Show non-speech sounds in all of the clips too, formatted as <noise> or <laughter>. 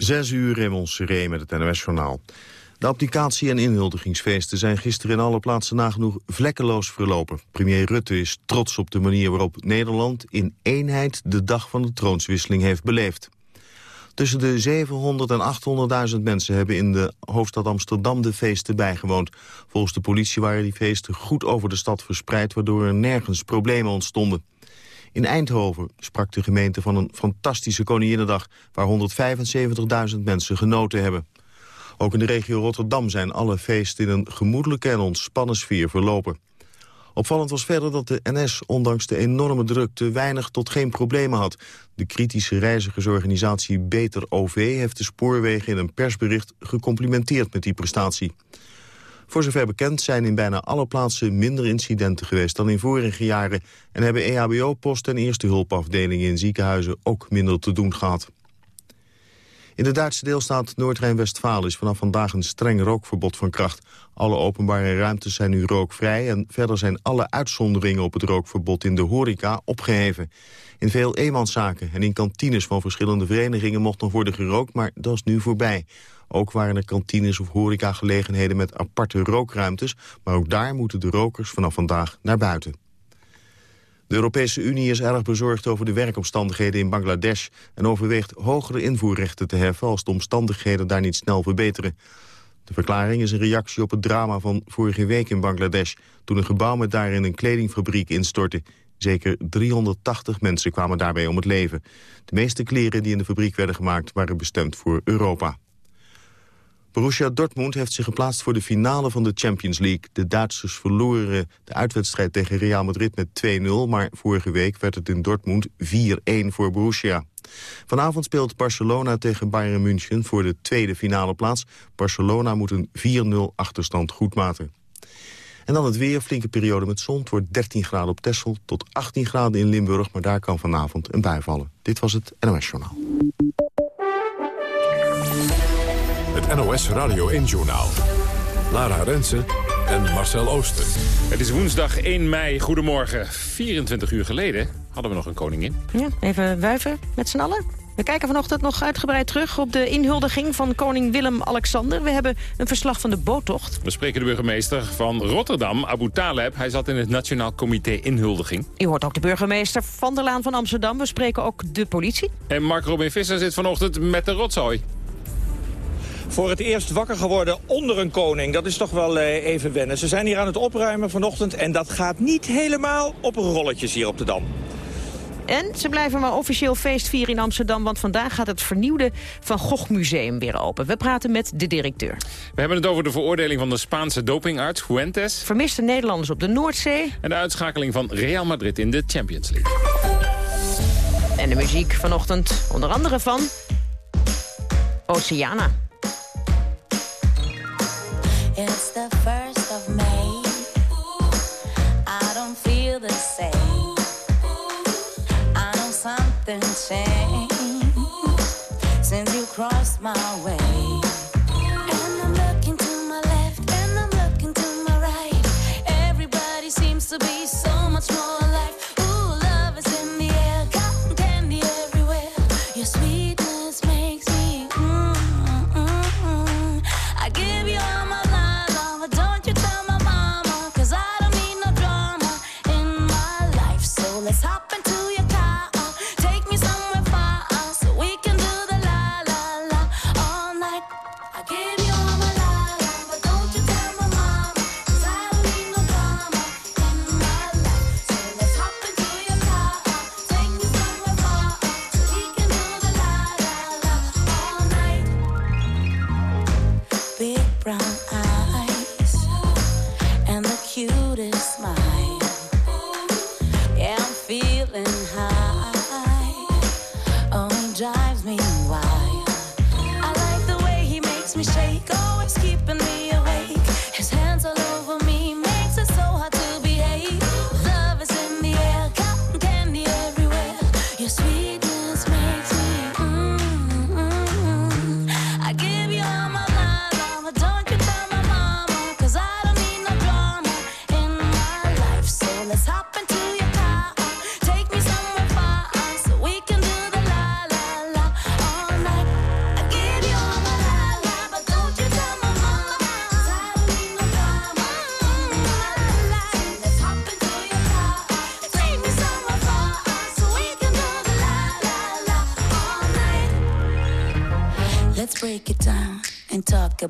Zes uur in Seré met het NOS-journaal. De applicatie- en inhuldigingsfeesten zijn gisteren in alle plaatsen nagenoeg vlekkeloos verlopen. Premier Rutte is trots op de manier waarop Nederland in eenheid de dag van de troonswisseling heeft beleefd. Tussen de 700 en 800.000 mensen hebben in de hoofdstad Amsterdam de feesten bijgewoond. Volgens de politie waren die feesten goed over de stad verspreid, waardoor er nergens problemen ontstonden. In Eindhoven sprak de gemeente van een fantastische Koninginnedag... waar 175.000 mensen genoten hebben. Ook in de regio Rotterdam zijn alle feesten in een gemoedelijke en ontspannen sfeer verlopen. Opvallend was verder dat de NS, ondanks de enorme drukte, weinig tot geen problemen had. De kritische reizigersorganisatie Beter OV heeft de spoorwegen in een persbericht gecomplimenteerd met die prestatie. Voor zover bekend zijn in bijna alle plaatsen minder incidenten geweest dan in vorige jaren... en hebben EHBO-post en eerste hulpafdelingen in ziekenhuizen ook minder te doen gehad. In de Duitse deelstaat Noord-Rijn-Westfalen is vanaf vandaag een streng rookverbod van kracht. Alle openbare ruimtes zijn nu rookvrij en verder zijn alle uitzonderingen op het rookverbod in de horeca opgeheven. In veel eenmanszaken en in kantines van verschillende verenigingen mocht nog worden gerookt, maar dat is nu voorbij. Ook waren er kantines of horecagelegenheden met aparte rookruimtes... maar ook daar moeten de rokers vanaf vandaag naar buiten. De Europese Unie is erg bezorgd over de werkomstandigheden in Bangladesh... en overweegt hogere invoerrechten te heffen als de omstandigheden daar niet snel verbeteren. De verklaring is een reactie op het drama van vorige week in Bangladesh... toen een gebouw met daarin een kledingfabriek instortte. Zeker 380 mensen kwamen daarbij om het leven. De meeste kleren die in de fabriek werden gemaakt waren bestemd voor Europa. Borussia Dortmund heeft zich geplaatst voor de finale van de Champions League. De Duitsers verloren de uitwedstrijd tegen Real Madrid met 2-0... maar vorige week werd het in Dortmund 4-1 voor Borussia. Vanavond speelt Barcelona tegen Bayern München voor de tweede finale plaats. Barcelona moet een 4-0 achterstand goedmaken. En dan het weer, flinke periode met zon. Het wordt 13 graden op Texel tot 18 graden in Limburg... maar daar kan vanavond een bui vallen. Dit was het NOS Journaal. Het NOS Radio 1-journaal. Lara Rensen en Marcel Ooster. Het is woensdag 1 mei. Goedemorgen. 24 uur geleden hadden we nog een koningin. Ja, even wuiven met z'n allen. We kijken vanochtend nog uitgebreid terug op de inhuldiging van koning Willem-Alexander. We hebben een verslag van de boottocht. We spreken de burgemeester van Rotterdam, Abu Taleb. Hij zat in het Nationaal Comité Inhuldiging. U hoort ook de burgemeester van der Laan van Amsterdam. We spreken ook de politie. En Mark Robin Visser zit vanochtend met de rotzooi voor het eerst wakker geworden onder een koning. Dat is toch wel eh, even wennen. Ze zijn hier aan het opruimen vanochtend en dat gaat niet helemaal op rolletjes hier op de Dam. En ze blijven maar officieel feest vieren in Amsterdam... want vandaag gaat het vernieuwde Van Gogh Museum weer open. We praten met de directeur. We hebben het over de veroordeling van de Spaanse dopingarts Fuentes. Vermiste Nederlanders op de Noordzee. En de uitschakeling van Real Madrid in de Champions League. En de muziek vanochtend onder andere van Oceana. It's the first of May. I don't feel the same. I know something changed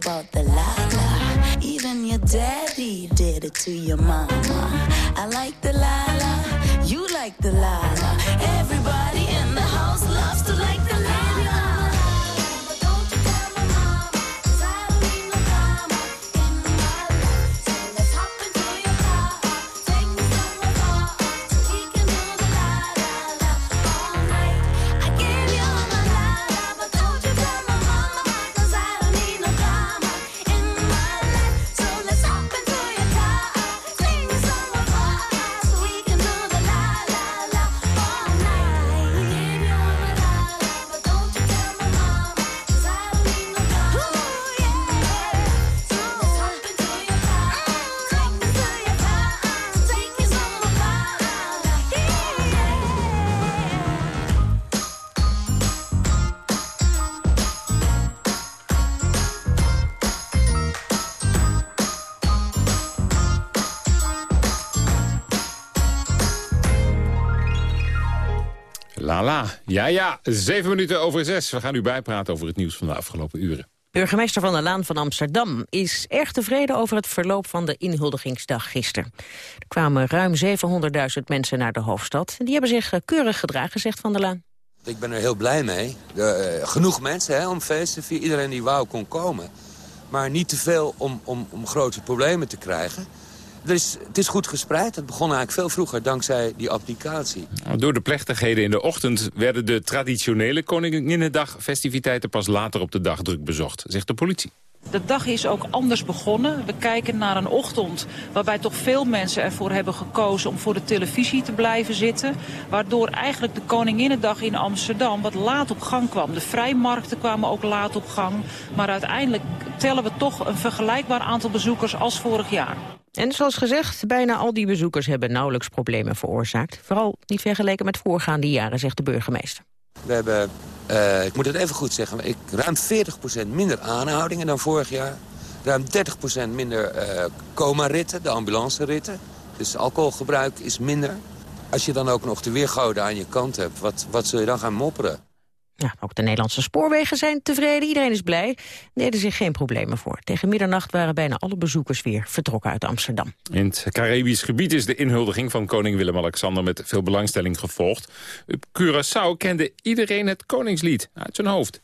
about the Ja, ja. Zeven minuten over zes. We gaan u bijpraten over het nieuws van de afgelopen uren. Burgemeester Van der Laan van Amsterdam is erg tevreden over het verloop van de inhuldigingsdag gisteren. Er kwamen ruim 700.000 mensen naar de hoofdstad. Die hebben zich eh, keurig gedragen, zegt Van der Laan. Ik ben er heel blij mee. De, eh, genoeg mensen hè, om feesten. Via iedereen die wou kon komen. Maar niet te veel om, om, om grote problemen te krijgen. Er is, het is goed gespreid. Het begon eigenlijk veel vroeger dankzij die applicatie. Door de plechtigheden in de ochtend werden de traditionele Koninginnedag-festiviteiten pas later op de dag druk bezocht, zegt de politie. De dag is ook anders begonnen. We kijken naar een ochtend waarbij toch veel mensen ervoor hebben gekozen om voor de televisie te blijven zitten. Waardoor eigenlijk de Koninginnedag in Amsterdam wat laat op gang kwam. De vrijmarkten kwamen ook laat op gang. Maar uiteindelijk tellen we toch een vergelijkbaar aantal bezoekers als vorig jaar. En zoals gezegd, bijna al die bezoekers hebben nauwelijks problemen veroorzaakt. Vooral niet vergeleken met voorgaande jaren, zegt de burgemeester. We hebben, eh, ik moet het even goed zeggen... Ik, ruim 40% minder aanhoudingen dan vorig jaar. Ruim 30% minder eh coma-ritten, de ambulanceritten. Dus alcoholgebruik is minder. Als je dan ook nog de weergoden aan je kant hebt... wat, wat zul je dan gaan mopperen? Ja, ook de Nederlandse spoorwegen zijn tevreden. Iedereen is blij. Deden zich geen problemen voor. Tegen middernacht waren bijna alle bezoekers weer vertrokken uit Amsterdam. In het Caribisch gebied is de inhuldiging van koning Willem-Alexander met veel belangstelling gevolgd. Op Curaçao kende iedereen het koningslied uit zijn hoofd.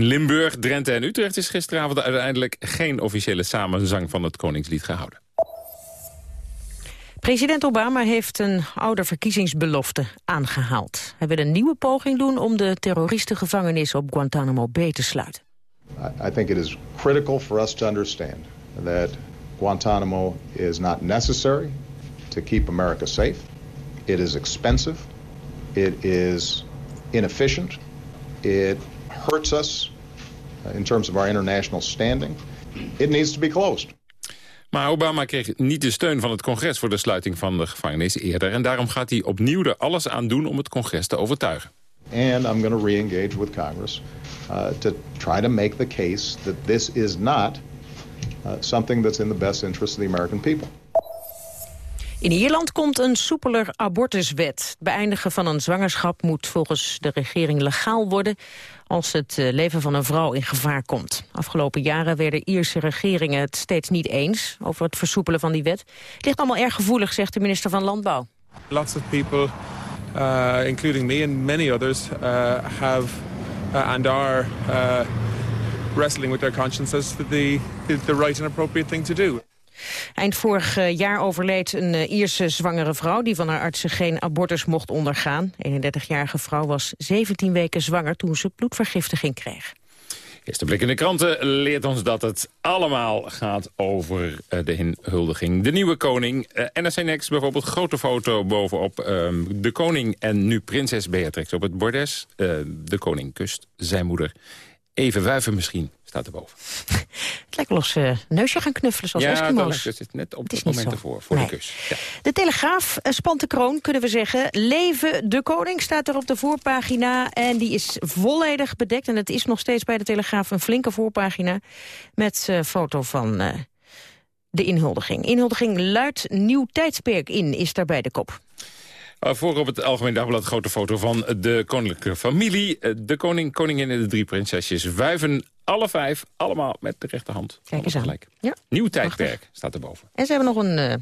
In Limburg, Drenthe en Utrecht is gisteravond uiteindelijk geen officiële samenzang van het koningslied gehouden. President Obama heeft een oude verkiezingsbelofte aangehaald. Hij wil een nieuwe poging doen om de terroristengevangenis op Guantanamo Bay te sluiten. I- think it is critical for us to understand that Guantanamo is not necessary to keep America safe. It is expensive. It is inefficient. It hurts us in terms of our international standing. It needs to be closed. Maar Obama kreeg niet de steun van het congres voor de sluiting van de gevangenis eerder. En daarom gaat hij opnieuw er alles aan doen om het congres te overtuigen. And I'm going to re-engage with Congress uh, to try to make the case that this is not uh, something that's in the best interest of the American people. In Ierland komt een soepeler abortuswet. Het beëindigen van een zwangerschap moet volgens de regering legaal worden... als het eh, leven van een vrouw in gevaar komt. Afgelopen jaren werden Ierse regeringen het steeds niet eens... over het versoepelen van die wet. Het ligt allemaal erg gevoelig, zegt de minister van Landbouw. Lots of people, uh, including me and many others, uh, have and are wrestling with their consciences the, the, the right and appropriate thing to do. Eind vorig eh, jaar overleed een eh, Ierse zwangere vrouw... die van haar artsen geen abortus mocht ondergaan. Een 31-jarige vrouw was 17 weken zwanger toen ze bloedvergiftiging kreeg. Eerste blik in de kranten leert ons dat het allemaal gaat over eh, de inhuldiging. De nieuwe koning, NRC Next bijvoorbeeld, grote foto bovenop ehm, de koning en nu prinses Beatrix op het bordes. De koning kust zijn moeder Even wuiven misschien, staat erboven. <laughs> Het lijkt wel of ze neusje gaan knuffelen, zoals ja, Eskimo's. dat is net op Het moment ervoor, voor Nee. de kus. Ja. De Telegraaf eh, spant de kroon, kunnen we zeggen. Leven de koning staat er op de voorpagina. En die is volledig bedekt. En het is nog steeds bij de Telegraaf een flinke voorpagina. Met eh foto van eh, de inhuldiging. Inhuldiging luidt nieuw tijdsperk in, is daarbij de kop. Uh, voor op het Algemeen Dagblad grote foto van de koninklijke familie. Uh, De koning, koningin en de drie prinsesjes wuiven alle vijf, allemaal met de rechterhand. Kijk eens aan. Gelijk. Ja. Nieuw tijdperk staat erboven. En ze hebben nog een, eh,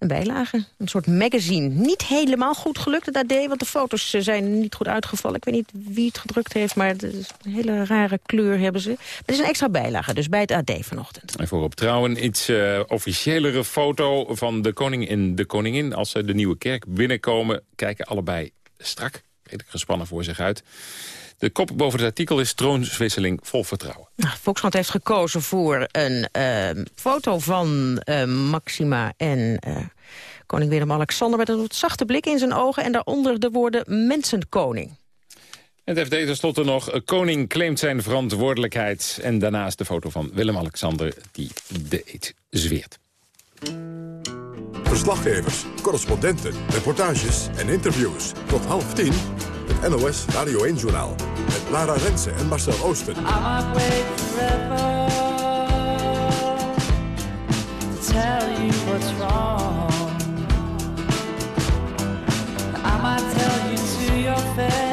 een bijlage, een soort magazine. Niet helemaal goed gelukt, het AD, want de foto's eh, zijn niet goed uitgevallen. Ik weet niet wie het gedrukt heeft, maar het is een hele rare kleur hebben ze. Het is een extra bijlage, dus bij het AD vanochtend. En voor op trouwen iets uh, officiëlere foto van de koning en de koningin. Als ze de nieuwe kerk binnenkomen, kijken allebei strak, redelijk gespannen voor zich uit. De kop boven het artikel is troonswisseling vol vertrouwen. Nou, Volkskrant heeft gekozen voor een uh, foto van uh, Maxima en uh, koning Willem-Alexander... met een wat zachte blik in zijn ogen en daaronder de woorden mensenkoning. Het FD tenslotte nog. Koning claimt zijn verantwoordelijkheid. En daarnaast de foto van Willem-Alexander die de eet zweert. Verslaggevers, correspondenten, reportages en interviews. Tot half tien het NOS Radio 1-journaal. Met Lara Rensen en Marcel Oosten. tell you what's wrong. I might tell you to your face,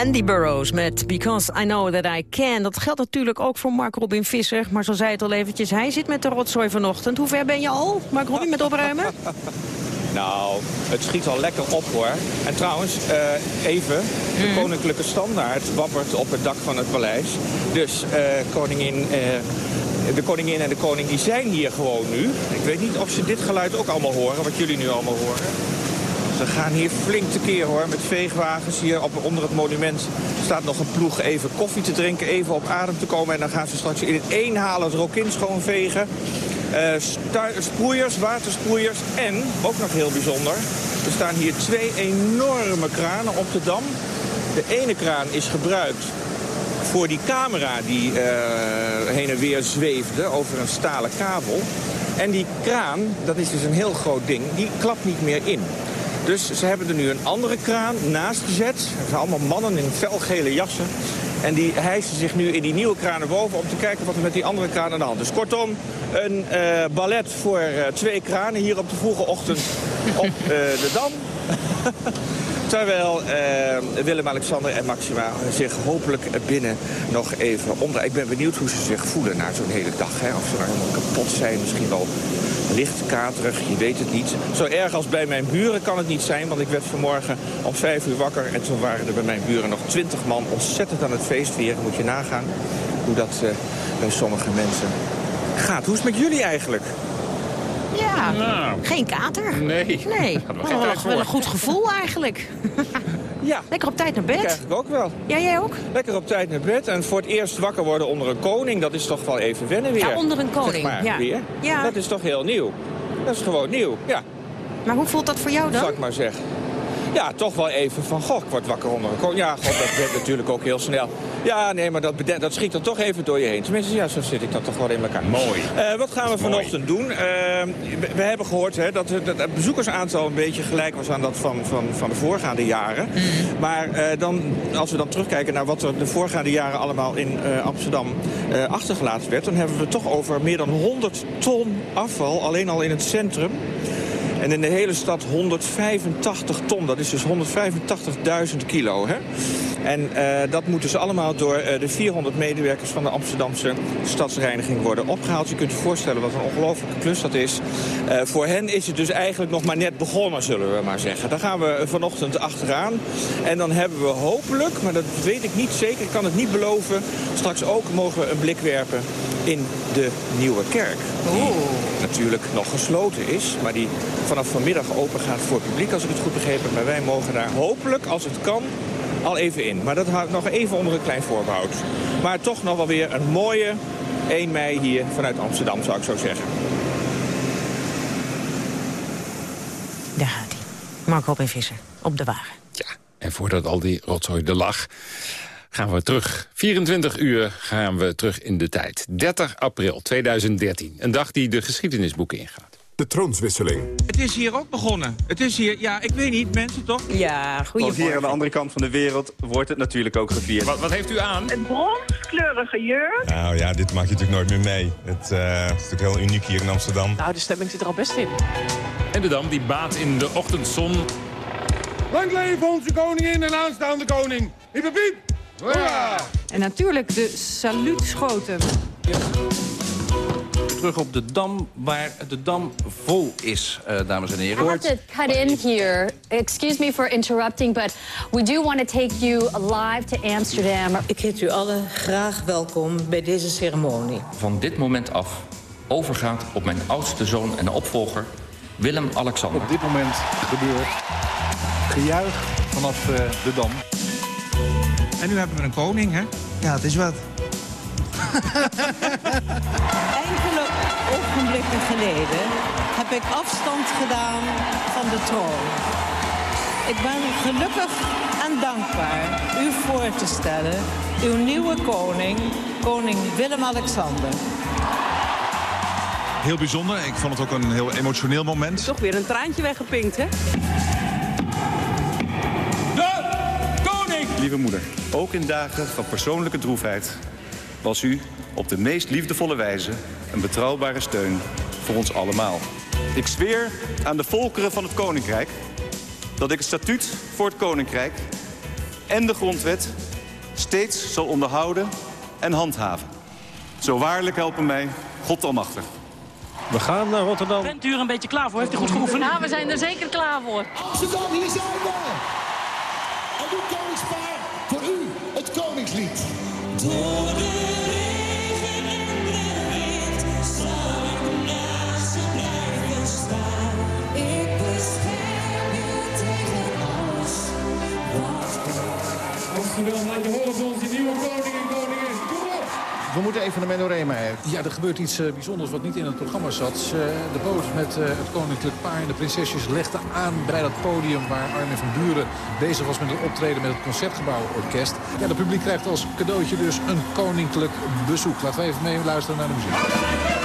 Andy Burroughs met Because I Know That I Can. Dat geldt natuurlijk ook voor Mark Robin Visser. Maar zo zei het al eventjes, hij zit met de rotzooi vanochtend. Hoe ver ben je al, Mark Robin, met opruimen? <laughs> Nou, het schiet al lekker op hoor. En trouwens, eh, even, de koninklijke standaard wappert op het dak van het paleis. Dus eh, koningin, eh, de koningin en de koning die zijn hier gewoon nu. Ik weet niet of ze dit geluid ook allemaal horen, wat jullie nu allemaal horen. Ze gaan hier flink tekeer hoor, met veegwagens. Hier op, onder het monument staat nog een ploeg even koffie te drinken, even op adem te komen. En dan gaan ze straks in het één halen het rokin schoonvegen. Eh, sta- sproeiers, watersproeiers en, ook nog heel bijzonder... er staan hier twee enorme kranen op de Dam. De ene kraan is gebruikt voor die camera die eh, heen en weer zweefde over een stalen kabel. En die kraan, dat is dus een heel groot ding, die klapt niet meer in. Dus ze hebben er nu een andere kraan naast gezet. Het zijn allemaal mannen in felgele jassen. En die hijsen zich nu in die nieuwe kraan boven om te kijken wat er met die andere kraan aan de hand is. Kortom, een eh, ballet voor eh, twee kranen hier op de vroege ochtend op eh, de Dam. <laughs> Terwijl eh, Willem-Alexander en Maxima zich hopelijk binnen nog even omdraaien. Ik ben benieuwd hoe ze zich voelen na zo'n hele dag. Hè? Of ze nou helemaal kapot zijn, misschien wel licht katerig, je weet het niet. Zo erg als bij mijn buren kan het niet zijn, want ik werd vanmorgen om vijf uur wakker... en toen waren er bij mijn buren nog twintig man ontzettend aan het feestvieren. Moet je nagaan hoe dat eh, bij sommige mensen gaat. Hoe is het met jullie eigenlijk? Ja, Nou. geen kater. Nee. Nee, <laughs> we geen wel, wel een goed gevoel eigenlijk. <laughs> Ja. Lekker op tijd naar bed. eigenlijk ook wel. Ja, jij ook? Lekker op tijd naar bed en voor het eerst wakker worden onder een koning... dat is toch wel even wennen weer. Ja, onder een koning, Zeg maar, ja. weer. Ja. Dat is toch heel nieuw. Dat is gewoon nieuw, ja. Maar hoe voelt dat voor jou dan? Zal ik maar zeggen. Ja, toch wel even van, goh, ik word wakker onder een koning. Ja, god, dat werd natuurlijk ook heel snel. Ja, nee, maar dat, dat schiet er toch even door je heen. Tenminste, ja, zo zit ik dan toch wel in elkaar. Mooi. Eh, wat gaan we vanochtend doen? Eh, we, we hebben gehoord hè, dat, het- dat het bezoekersaantal een beetje gelijk was aan dat van, van, van de voorgaande jaren. Maar eh, dan, als we dan terugkijken naar wat er de voorgaande jaren allemaal in eh, Amsterdam eh, achtergelaten werd... dan hebben we het toch over meer dan 100 ton afval, alleen al in het centrum. En in de hele stad 185 ton. Dat is dus 185.000 kilo. Hè? En eh, dat moet dus allemaal door eh, de 400 medewerkers van de Amsterdamse stadsreiniging worden opgehaald. Je kunt je voorstellen wat een ongelofelijke klus dat is. Eh, voor hen is het dus eigenlijk nog maar net begonnen, zullen we maar zeggen. Daar gaan we vanochtend achteraan. En dan hebben we hopelijk, maar dat weet ik niet zeker, ik kan het niet beloven... straks ook mogen we een blik werpen in de Nieuwe Kerk. Natuurlijk nog gesloten is, maar die vanaf vanmiddag open gaat voor het publiek, als ik het goed begrepen heb. Maar wij mogen daar hopelijk, als het kan, al even in. Maar dat houdt nog even onder een klein voorbehoud. Maar toch nog wel weer een mooie 1 mei hier vanuit Amsterdam, zou ik zo zeggen. Daar gaat hij. Marco en Visser, op de wagen. Ja, en voordat al die rotzooi er lag, gaan we terug. 24 uur gaan we terug in de tijd. 30 april 2013. Een dag die de geschiedenisboeken ingaat. De troonswisseling. Het is hier ook begonnen. Het is hier, ja, ik weet niet, mensen toch? Ja, Want hier aan de andere kant van de wereld wordt het natuurlijk ook gevierd. Wat, wat heeft u aan? Een bronskleurige jurk. Nou ja, dit maak je natuurlijk nooit meer mee. Het eh, is natuurlijk heel uniek hier in Amsterdam. Nou, de stemming zit er al best in. En de Dam die baat in de ochtendzon. Lang leven onze koningin en aanstaande koning. Hiep. Hoera! En natuurlijk de saluutschoten. Terug op de Dam, waar de Dam vol is, eh, dames en heren. I have to cut in here. Excuse me for interrupting, but we do want to take you live to Amsterdam. Ik heet u allen graag welkom bij deze ceremonie. van dit moment af overgaat op mijn oudste zoon en opvolger, Willem-Alexander. Op dit moment gebeurt gejuich vanaf eh, de Dam. En nu hebben we een koning, hè? Ja, het is wat. Enkele ogenblikken geleden heb ik afstand gedaan van de troon. Ik ben gelukkig en dankbaar u voor te stellen, uw nieuwe koning, koning Willem-Alexander. Heel bijzonder. Ik vond het ook een heel emotioneel moment. Toch weer een traantje weggepinkt, hè? Lieve moeder, ook in dagen van persoonlijke droefheid... was u op de meest liefdevolle wijze een betrouwbare steun voor ons allemaal. Ik zweer aan de volkeren van het Koninkrijk... dat ik het statuut voor het Koninkrijk en de grondwet... steeds zal onderhouden en handhaven. Zo waarlijk helpen mij God almachtig. We gaan naar Rotterdam. Bent u er een beetje klaar voor? Heeft u goed geoefend? Nou, we zijn er zeker klaar voor. Amsterdam, hier zijn we. En nu koningspaar, voor u het Oftewel, laat je horen voor We moeten van de Menno Reemeyer. Ja, er gebeurt iets eh, bijzonders wat niet in het programma zat. Eh, de boot met eh, het koninklijk paar en de prinsesjes legde aan bij dat podium... waar Armin van Buren bezig was met het optreden met het Concertgebouworkest. Ja, het publiek krijgt als cadeautje dus een koninklijk bezoek. Laten we even mee luisteren naar de muziek.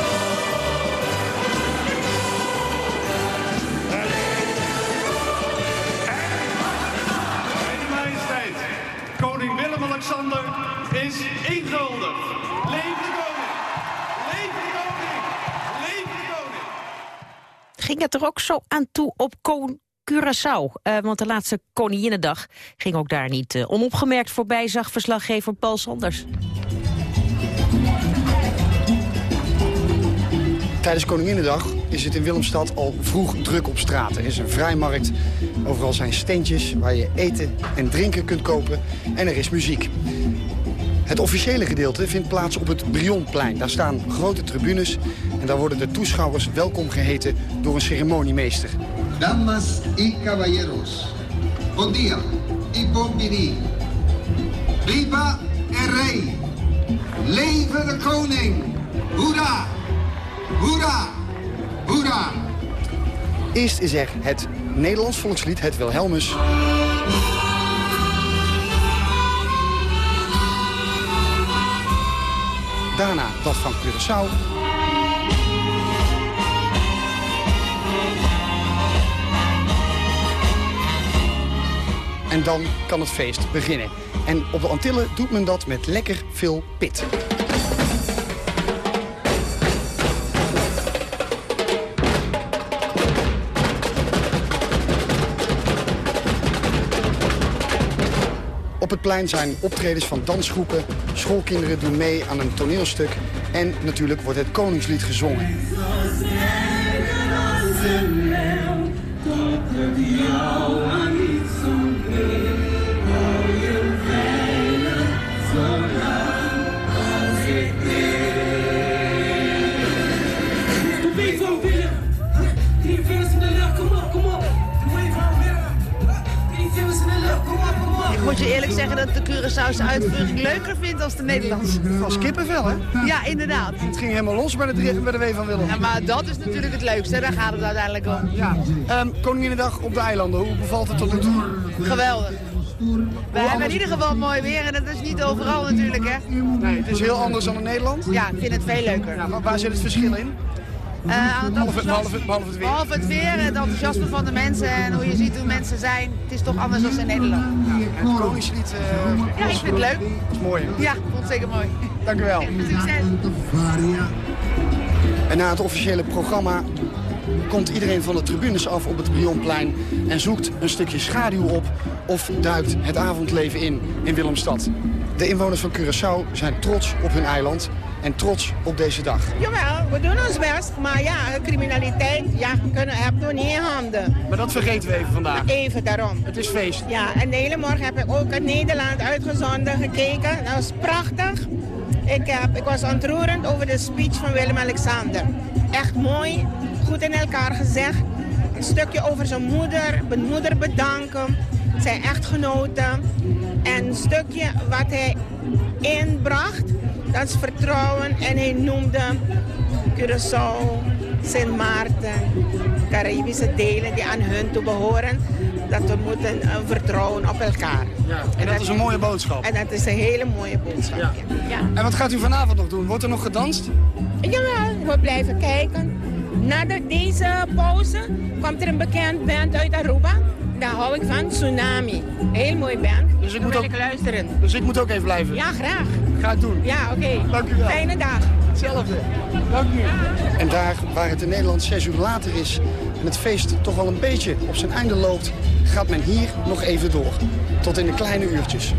Ging het er ook zo aan toe op Curaçao? Eh, want de laatste Koninginnedag ging ook daar niet eh, onopgemerkt voorbij... zag verslaggever Paul Sanders. Tijdens Koninginnedag is het in Willemstad al vroeg druk op straat. Er is een vrijmarkt, overal zijn steentjes waar je eten en drinken kunt kopen en er is muziek. Het officiële gedeelte vindt plaats op het Brionplein. Daar staan grote tribunes en daar worden de toeschouwers welkom geheten door een ceremoniemeester. Damas y caballeros, buen día y bon vini. Viva el rey! Leven de koning! Hoera! Hoera! Hoera! Eerst is er het Nederlands volkslied, het Wilhelmus. Daarna dat van Curaçao. En dan kan het feest beginnen. En op de Antillen doet men dat met lekker veel pit. Op het plein zijn optredens van dansgroepen, schoolkinderen doen mee aan een toneelstuk... en natuurlijk wordt het Koningslied gezongen. Moet je eerlijk zeggen dat de Curaçaose uitvoering leuker vindt als de Nederlandse. Als kippenvel, hè? Ja, inderdaad. Het ging helemaal los bij de, bij de W van Willem. Ja, maar dat is natuurlijk het leukste, daar gaat het uiteindelijk om. Ja. Ehm, Koninginnedag op de eilanden, hoe bevalt het tot nu toe? Geweldig. We hebben in ieder geval mooi weer en dat is niet overal natuurlijk, hè? Nee, het is heel anders dan in Nederland. Ja, ik vind het veel leuker. Ja, waar, waar zit het verschil in? Eh, aan het Behalve, enthousiasme- behalve, behalve het weer. Behalve het weer, het enthousiasme van de mensen en hoe je ziet hoe mensen zijn. Het is toch anders dan in Nederland. En het Koningslied. eh, Ja, ik vind het leuk. Dat is mooi. hè? Ja, ik vond het zeker mooi. Dank u wel. Succes. En na het officiële programma komt iedereen van de tribunes af op het Brionplein... en zoekt een stukje schaduw op of duikt het avondleven in in Willemstad. De inwoners van Curaçao zijn trots op hun eiland en trots op deze dag. Jawel, we doen ons best. Maar ja, criminaliteit, ja, kunnen, hebben we niet in handen. Maar dat vergeten we even vandaag. Even daarom. Het is feest. Ja, en de hele morgen heb ik ook uit Nederland uitgezonden gekeken. Dat was prachtig. Ik, heb, ik was ontroerend over de speech van Willem-Alexander. Echt mooi, goed in elkaar gezegd. Een stukje over zijn moeder, zijn moeder bedanken, zijn echtgenoten. En een stukje wat hij inbracht, dat is vertrouwen. En hij noemde Curaçao, Sint Maarten, Caribische delen die aan hun toe behoren. Dat we moeten eh, vertrouwen op elkaar. Ja, en dat is een mooie boodschap. En dat is een hele mooie boodschap. Ja. Ja. En wat gaat u vanavond nog doen? Wordt er nog gedanst? Jawel, we blijven kijken. Na de, deze pauze komt er een bekend band uit Aruba. Daar hou ik van, Tsunami. Heel mooi band. Dus ik moet ook- ik luisteren. Dus ik moet ook even blijven? Ja, graag. Ga ik doen. Ja, oké. Dank u wel. Fijne dag. Hetzelfde. Dank u. En daar waar het in Nederland zes uur later is en het feest toch wel een beetje op zijn einde loopt, gaat men hier nog even door. Tot in de kleine uurtjes.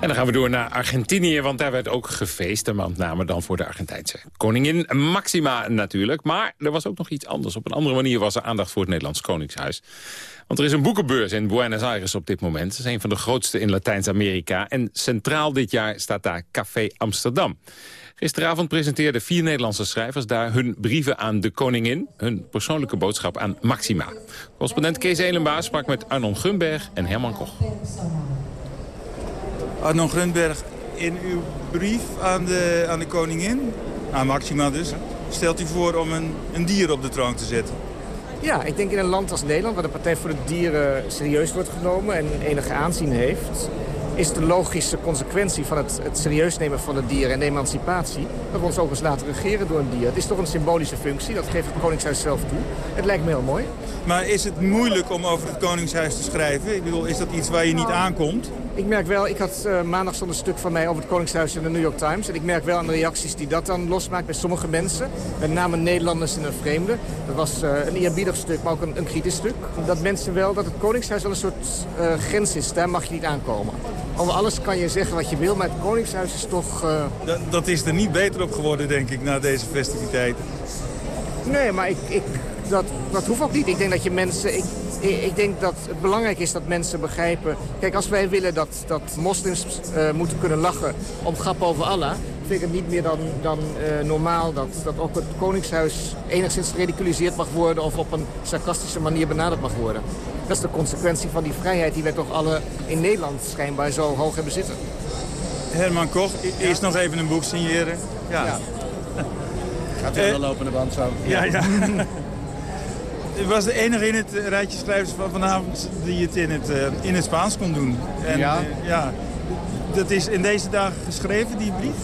En dan gaan we door naar Argentinië, want daar werd ook gefeest. Met name dan voor de Argentijnse koningin Maxima natuurlijk. Maar er was ook nog iets anders. Op een andere manier was er aandacht voor het Nederlands Koningshuis. Want er is een boekenbeurs in Buenos Aires op dit moment. Het is een van de grootste in Latijns-Amerika. En centraal dit jaar staat daar Café Amsterdam. Gisteravond presenteerden vier Nederlandse schrijvers daar hun brieven aan de koningin. Hun persoonlijke boodschap aan Maxima. Correspondent Kees Elenbaas sprak met Arnon Gunberg en Herman Koch. Arnon Grunberg, in uw brief aan de, aan de koningin, aan Maxima dus... stelt u voor om een, een dier op de troon te zetten. Ja, ik denk in een land als Nederland, waar de Partij voor de Dieren serieus wordt genomen en enige aanzien heeft, is de logische consequentie van het, het serieus nemen van de dieren en de emancipatie, dat we ons ook eens laten regeren door een dier. Het is toch een symbolische functie, dat geeft het Koningshuis zelf toe. Het lijkt me heel mooi. Maar is het moeilijk om over het Koningshuis te schrijven? Ik bedoel, is dat iets waar je niet aankomt? Ik merk wel, ik had uh, maandag stond een stuk van mij over het Koningshuis in de New York Times. En ik merk wel aan de reacties die dat dan losmaakt bij sommige mensen. Met name Nederlanders en een vreemde. Dat was uh, een eerbiedig stuk, maar ook een, een kritisch stuk. Dat mensen wel, dat het Koningshuis wel een soort uh, grens is. Daar mag je niet aankomen. Over alles kan je zeggen wat je wil, maar het Koningshuis is toch... Dat, dat, is er niet beter op geworden, denk ik, na deze festiviteiten. Nee, maar ik, ik, dat, dat hoeft ook niet. Ik denk dat je mensen... Ik, ik denk dat het belangrijk is dat mensen begrijpen... Kijk, als wij willen dat, dat moslims uh, moeten kunnen lachen om grap over Allah... vind ik het niet meer dan, dan uh, normaal dat, dat ook het Koningshuis enigszins geridiculiseerd mag worden... of op een sarcastische manier benaderd mag worden. Dat is de consequentie van die vrijheid die wij toch alle in Nederland schijnbaar zo hoog hebben zitten. Herman Koch, eerst nog even een boek signeren. Ja. ja. <laughs> Gaat u aan de lopende band zo. <laughs> Ja, ja. <laughs> U was de enige in het rijtje schrijvers van vanavond die het in het, uh, in het Spaans kon doen. En, ja. Ja. Dat is in deze dagen geschreven, die brief?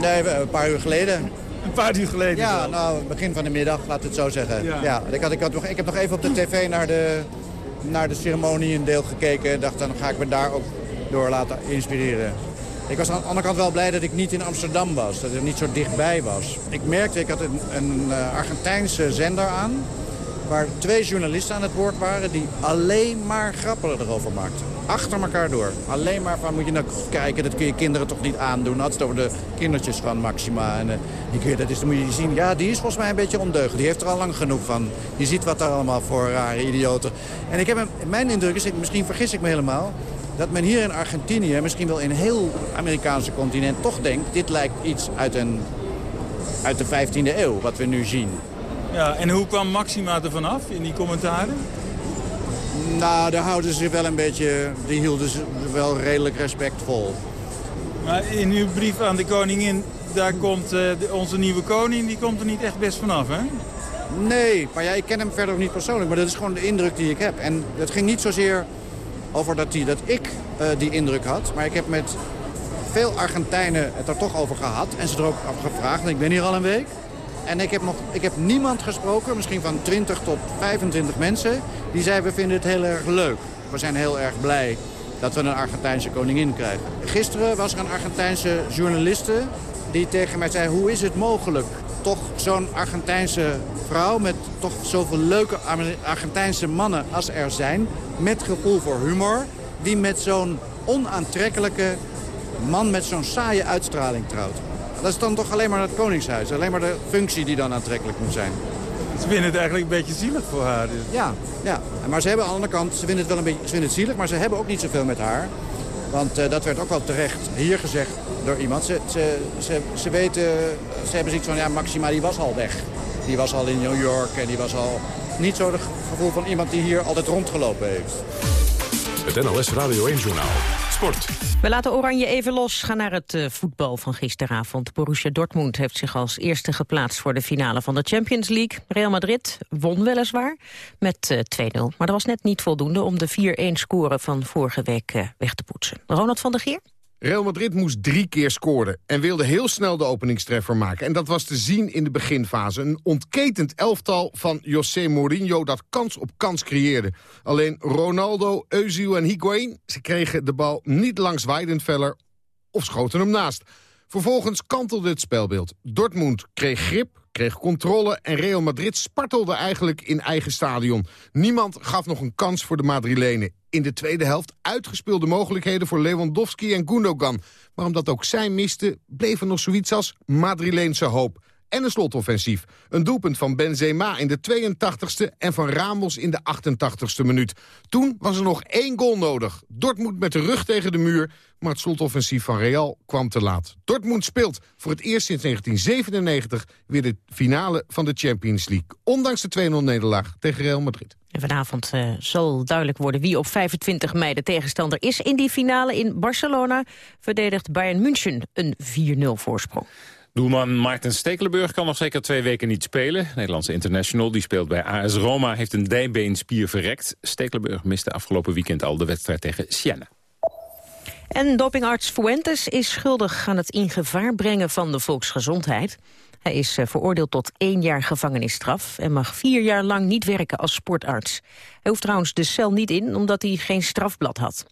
Nee, een paar uur geleden. Een paar uur geleden? Ja, wel. nou, begin van de middag, laat het zo zeggen. Ja. ja ik, had, ik, had nog, ik heb nog even op de tv naar de, naar de ceremonie een deel gekeken. En dacht, dan ga ik me daar ook door laten inspireren. Ik was aan de andere kant wel blij dat ik niet in Amsterdam was. Dat ik niet zo dichtbij was. Ik merkte, ik had een, een Argentijnse zender aan waar twee journalisten aan het woord waren... die alleen maar grappen erover maakten. Achter elkaar door. Alleen maar van, moet je nou kijken, dat kun je kinderen toch niet aandoen. Had het over de kindertjes van Maxima. En uh, ik dat is, dan moet je zien, ja, die is volgens mij een beetje ondeugend. Die heeft er al lang genoeg van. Je ziet wat daar allemaal voor rare idioten. En ik heb een, mijn indruk is, misschien vergis ik me helemaal... dat men hier in Argentinië, misschien wel in heel Amerikaanse continent... toch denkt, dit lijkt iets uit, een, uit de 15e eeuw, wat we nu zien. Ja, en hoe kwam Maxima er vanaf in die commentaren? Nou, daar houden ze wel een beetje, die hielden ze wel redelijk respectvol. Maar in uw brief aan de koningin, daar komt uh, de, onze nieuwe koning, die komt er niet echt best vanaf, hè? Nee, maar ja, ik ken hem verder ook niet persoonlijk, maar dat is gewoon de indruk die ik heb. En het ging niet zozeer over dat, die, dat ik uh, die indruk had, maar ik heb met veel Argentijnen het er toch over gehad en ze er ook over gevraagd. En ik ben hier al een week. En ik heb, nog, ik heb niemand gesproken, misschien van 20 tot 25 mensen... die zei, we vinden het heel erg leuk. We zijn heel erg blij dat we een Argentijnse koningin krijgen. Gisteren was er een Argentijnse journaliste die tegen mij zei... hoe is het mogelijk, toch zo'n Argentijnse vrouw... met toch zoveel leuke Argentijnse mannen als er zijn... met gevoel voor humor, die met zo'n onaantrekkelijke man... met zo'n saaie uitstraling trouwt. Dat is dan toch alleen maar het koningshuis. Alleen maar de functie die dan aantrekkelijk moet zijn. Ze vinden het eigenlijk een beetje zielig voor haar. Dus. Ja, ja, maar ze hebben aan de andere kant, ze vinden het wel een beetje ze vinden het zielig, maar ze hebben ook niet zoveel met haar. Want uh, dat werd ook wel terecht hier gezegd door iemand. Ze, ze, ze, ze weten, ze hebben zoiets van, ja, Maxima die was al weg. Die was al in New York en die was al niet zo het gevoel van iemand die hier altijd rondgelopen heeft. Het NLS Radio 1-journaal. Sport. We laten Oranje even los. Gaan naar het uh, voetbal van gisteravond. Borussia Dortmund heeft zich als eerste geplaatst voor de finale van de Champions League. Real Madrid won weliswaar met uh, 2-0. Maar dat was net niet voldoende om de 4-1 score van vorige week uh, weg te poetsen. Ronald van der Geer? Real Madrid moest drie keer scoren en wilde heel snel de openingstreffer maken. En dat was te zien in de beginfase. Een ontketend elftal van José Mourinho dat kans op kans creëerde. Alleen Ronaldo, Özil en Higuain, ze kregen de bal niet langs Weidenfeller of schoten hem naast. Vervolgens kantelde het spelbeeld. Dortmund kreeg grip, kreeg controle en Real Madrid spartelde eigenlijk in eigen stadion. Niemand gaf nog een kans voor de Madrilenen. In de tweede helft uitgespeelde mogelijkheden voor Lewandowski en Gundogan. Maar omdat ook zij misten, bleef er nog zoiets als Madrileense hoop en een slotoffensief. Een doelpunt van Benzema in de 82e en van Ramos in de 88e minuut. Toen was er nog één goal nodig. Dortmund met de rug tegen de muur, maar het slotoffensief van Real kwam te laat. Dortmund speelt voor het eerst sinds 1997 weer de finale van de Champions League. Ondanks de 2-0 nederlaag tegen Real Madrid. En vanavond uh, zal duidelijk worden wie op 25 mei de tegenstander is. In die finale in Barcelona verdedigt Bayern München een 4-0 voorsprong. Doelman Maarten Stekelenburg kan nog zeker twee weken niet spelen. Nederlandse international, die speelt bij AS Roma, heeft een dijbeenspier verrekt. Stekelenburg miste afgelopen weekend al de wedstrijd tegen Siena. En dopingarts Fuentes is schuldig aan het in gevaar brengen van de volksgezondheid. Hij is veroordeeld tot één jaar gevangenisstraf... en mag vier jaar lang niet werken als sportarts. Hij hoeft trouwens de cel niet in, omdat hij geen strafblad had.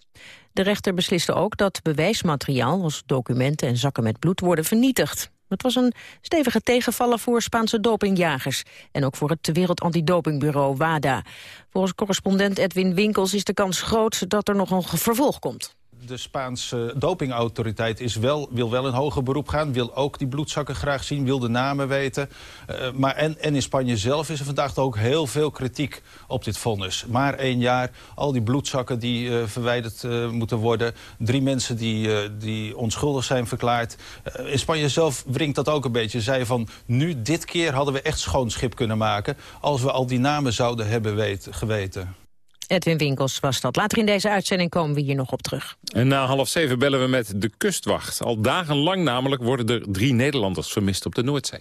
De rechter besliste ook dat bewijsmateriaal... als documenten en zakken met bloed worden vernietigd. Het was een stevige tegenvaller voor Spaanse dopingjagers. En ook voor het Wereld Antidopingbureau WADA. Volgens correspondent Edwin Winkels is de kans groot dat er nog een vervolg komt de Spaanse dopingautoriteit is wel, wil wel een hoger beroep gaan. Wil ook die bloedzakken graag zien, wil de namen weten. Uh, maar en, in Spanje zelf is er vandaag ook heel veel kritiek op dit vonnis. Maar één jaar, al die bloedzakken die uh, verwijderd uh, moeten worden. Drie mensen die, die onschuldig zijn verklaard. in Spanje zelf wringt dat ook een beetje. Zij van, nu dit keer hadden we echt schoon schip kunnen maken... als we al die namen zouden hebben geweten. Edwin Winkels was dat. Later in deze uitzending komen we hier nog op terug. En na half zeven bellen we met de kustwacht. Al dagenlang namelijk worden er drie Nederlanders vermist op de Noordzee.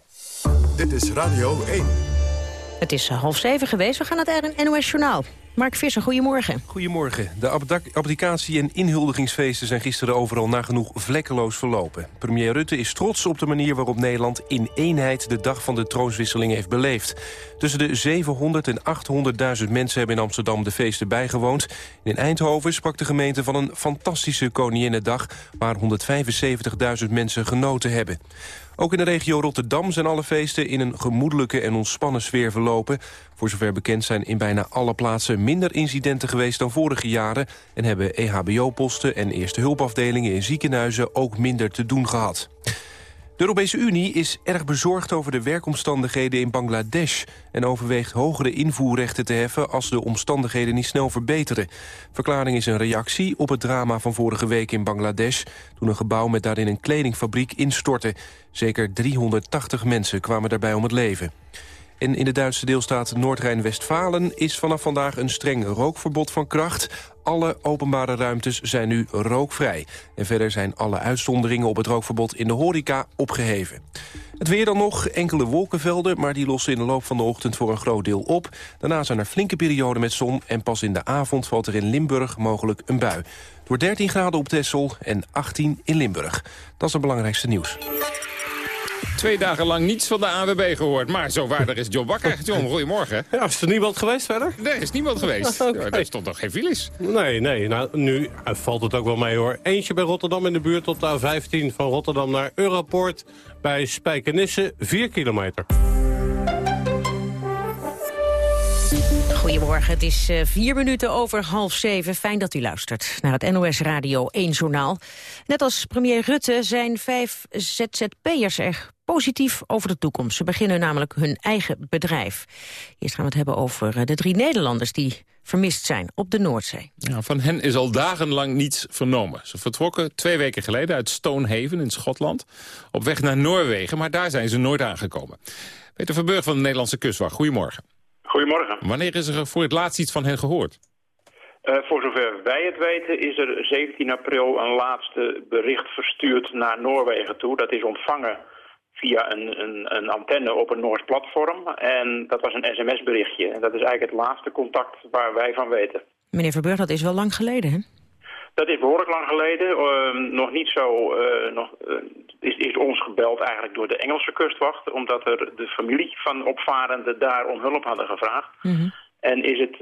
Dit is Radio 1. Het is half zeven geweest. We gaan naar het NOS Journaal. Mark Visser, goedemorgen. Goedemorgen. De abdicatie- en inhuldigingsfeesten zijn gisteren overal nagenoeg vlekkeloos verlopen. Premier Rutte is trots op de manier waarop Nederland in eenheid de dag van de troonswisseling heeft beleefd. Tussen de 700 en 800.000 mensen hebben in Amsterdam de feesten bijgewoond. In Eindhoven sprak de gemeente van een fantastische Koninginnedag... waar 175.000 mensen genoten hebben. Ook in de regio Rotterdam zijn alle feesten in een gemoedelijke en ontspannen sfeer verlopen. Voor zover bekend zijn in bijna alle plaatsen minder incidenten geweest dan vorige jaren... en hebben EHBO-posten en eerste hulpafdelingen in ziekenhuizen ook minder te doen gehad. De Europese Unie is erg bezorgd over de werkomstandigheden in Bangladesh... en overweegt hogere invoerrechten te heffen als de omstandigheden niet snel verbeteren. Verklaring is een reactie op het drama van vorige week in Bangladesh... toen een gebouw met daarin een kledingfabriek instortte. Zeker 380 mensen kwamen daarbij om het leven. En in de Duitse deelstaat Noord-Rijn-Westfalen is vanaf vandaag een streng rookverbod van kracht. Alle openbare ruimtes zijn nu rookvrij. En verder zijn alle uitzonderingen op het rookverbod in de horeca opgeheven. Het weer dan nog, enkele wolkenvelden, maar die lossen in de loop van de ochtend voor een groot deel op. Daarna zijn er flinke perioden met zon en pas in de avond valt er in Limburg mogelijk een bui. Wordt 13 graden op Texel en 18 in Limburg. Dat is het belangrijkste nieuws. Twee dagen lang niets van de AWB gehoord. Maar zo waardig is John Bakker. John, <laughs> goedemorgen. Ja, is er niemand geweest verder? Nee, er is niemand geweest. <laughs> okay. Er stond nog geen files. Nee, nee. Nou, nu valt het ook wel mee hoor. Eentje bij Rotterdam in de buurt op de A15 van Rotterdam naar Europoort. Bij Spijkenisse, 4 kilometer. Goedemorgen, het is uh, vier minuten over half zeven. Fijn dat u luistert naar het NOS Radio 1 Journaal. Net als premier Rutte zijn vijf ZZP'ers er positief over de toekomst. Ze beginnen namelijk hun eigen bedrijf. Eerst gaan we het hebben over eh, de drie Nederlanders die vermist zijn op de Noordzee. Ja, van hen is al dagenlang niets vernomen. Ze vertrokken twee weken geleden uit Stonehaven in Schotland... op weg naar Noorwegen, maar daar zijn ze nooit aangekomen. Peter Verburg van de Nederlandse Kustwacht, goedemorgen. Goedemorgen. Wanneer is er voor het laatst iets van hen gehoord? Uh, voor zover wij het weten is er 17 april een laatste bericht verstuurd naar Noorwegen toe. Dat is ontvangen via een, een, een, antenne op een Noors platform. En dat was een sms-berichtje. En dat is eigenlijk het laatste contact waar wij van weten. Meneer Verburg, dat is wel lang geleden, hè? Dat is behoorlijk lang geleden. Uh, nog niet zo... Uh, nog, uh, is, is ons gebeld eigenlijk door de Engelse kustwacht... omdat er de familie van opvarenden daar om hulp hadden gevraagd. Mm -hmm. En is het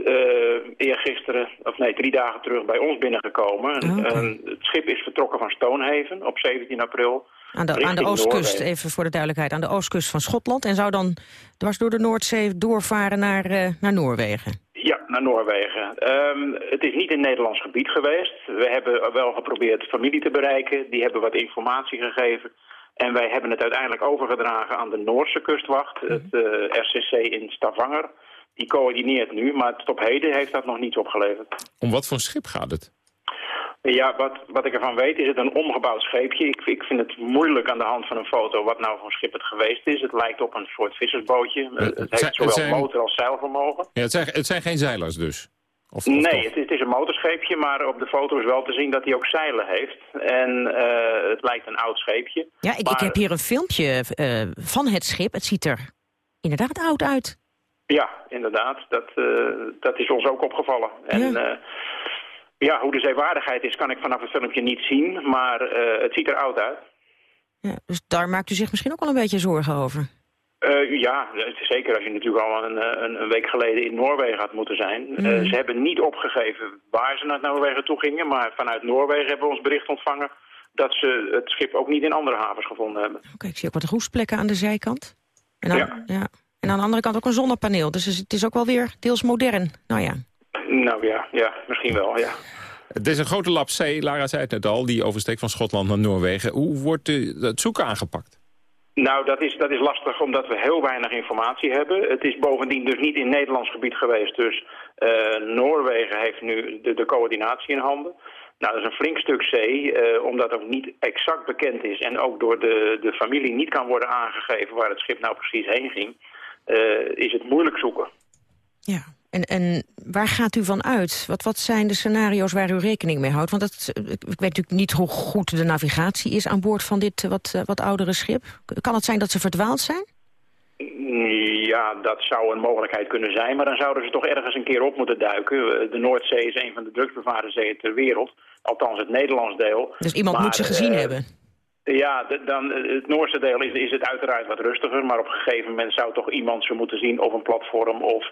eergisteren, of nee, drie dagen terug bij ons binnengekomen. Oh, okay. het schip is vertrokken van Stonehaven op 17 april. Aan de, aan de oostkust, even voor de duidelijkheid, aan de oostkust van Schotland... en zou dan dwars door de Noordzee doorvaren naar, naar Noorwegen. Ja, naar Noorwegen. Ehm, het is niet in Nederlands gebied geweest. We hebben wel geprobeerd familie te bereiken. Die hebben wat informatie gegeven. En wij hebben het uiteindelijk overgedragen aan de Noorse kustwacht, het uh, RCC in Stavanger. Die coördineert nu, maar tot op heden heeft dat nog niets opgeleverd. Om wat voor schip gaat het? Ja, wat, wat ik ervan weet is het een omgebouwd scheepje. Ik, ik vind het moeilijk aan de hand van een foto wat nou voor schip het geweest is. Het lijkt op een soort vissersbootje. het, heeft zijn- zowel het zijn- motor als zeilvermogen. Ja, het, zijn, het zijn geen zeilers dus? Of, of nee, het, het is een motorscheepje, maar op de foto is wel te zien dat hij ook zeilen heeft. En eh, het lijkt een oud scheepje. Ja, ik, ik heb hier een filmpje eh, van het schip. Het ziet er inderdaad oud uit. Ja, inderdaad. Dat, eh, dat is ons ook opgevallen. En ja. Ja, hoe de zeewaardigheid is kan ik vanaf het filmpje niet zien, maar eh, het ziet er oud uit. Ja, dus daar maakt u zich misschien ook wel een beetje zorgen over. Eh, ja, zeker als je natuurlijk al een, eh, een, een week geleden in Noorwegen had moeten zijn. Mhm. ze hebben niet opgegeven waar ze naar Noorwegen toe gingen, maar vanuit Noorwegen hebben we ons bericht ontvangen dat ze het schip ook niet in andere havens gevonden hebben. Oké, ik zie ook wat roestplekken aan de zijkant. En aan, ja. En aan de andere kant ook een zonnepaneel. Dus het is ook wel weer deels modern. Nou ja. Nou ja, ja misschien wel, ja. Het is een grote lap zee, Lara zei het net al, die oversteekt van Schotland naar Noorwegen. Hoe wordt het zoeken aangepakt? Nou, dat is, dat is lastig omdat we heel weinig informatie hebben. Het is bovendien dus niet in Nederlands gebied geweest. Dus eh, Noorwegen heeft nu de, de coördinatie in handen. Nou, dat is een flink stuk zee, eh, omdat ook niet exact bekend is... en ook door de, de familie niet kan worden aangegeven waar het schip nou precies heen ging... eh, is het moeilijk zoeken. En, en waar gaat u van uit? Wat, wat zijn de scenario's waar u rekening mee houdt? Want het, ik weet natuurlijk niet hoe goed de navigatie is aan boord van dit eh, wat, eh, wat oudere schip. Kan het zijn dat ze verdwaald zijn? Ja, dat zou een mogelijkheid kunnen zijn, maar dan zouden ze toch ergens een keer op moeten duiken. Eh, De Noordzee is een van de drugsbevaren zeeën ter wereld, althans het Nederlands deel. Dus iemand Maar, moet ze gezien hebben. Ja, dan, eh, het Noorse deel is, is het uiteraard wat rustiger, maar op een gegeven moment zou toch iemand ze moeten zien, of een platform, of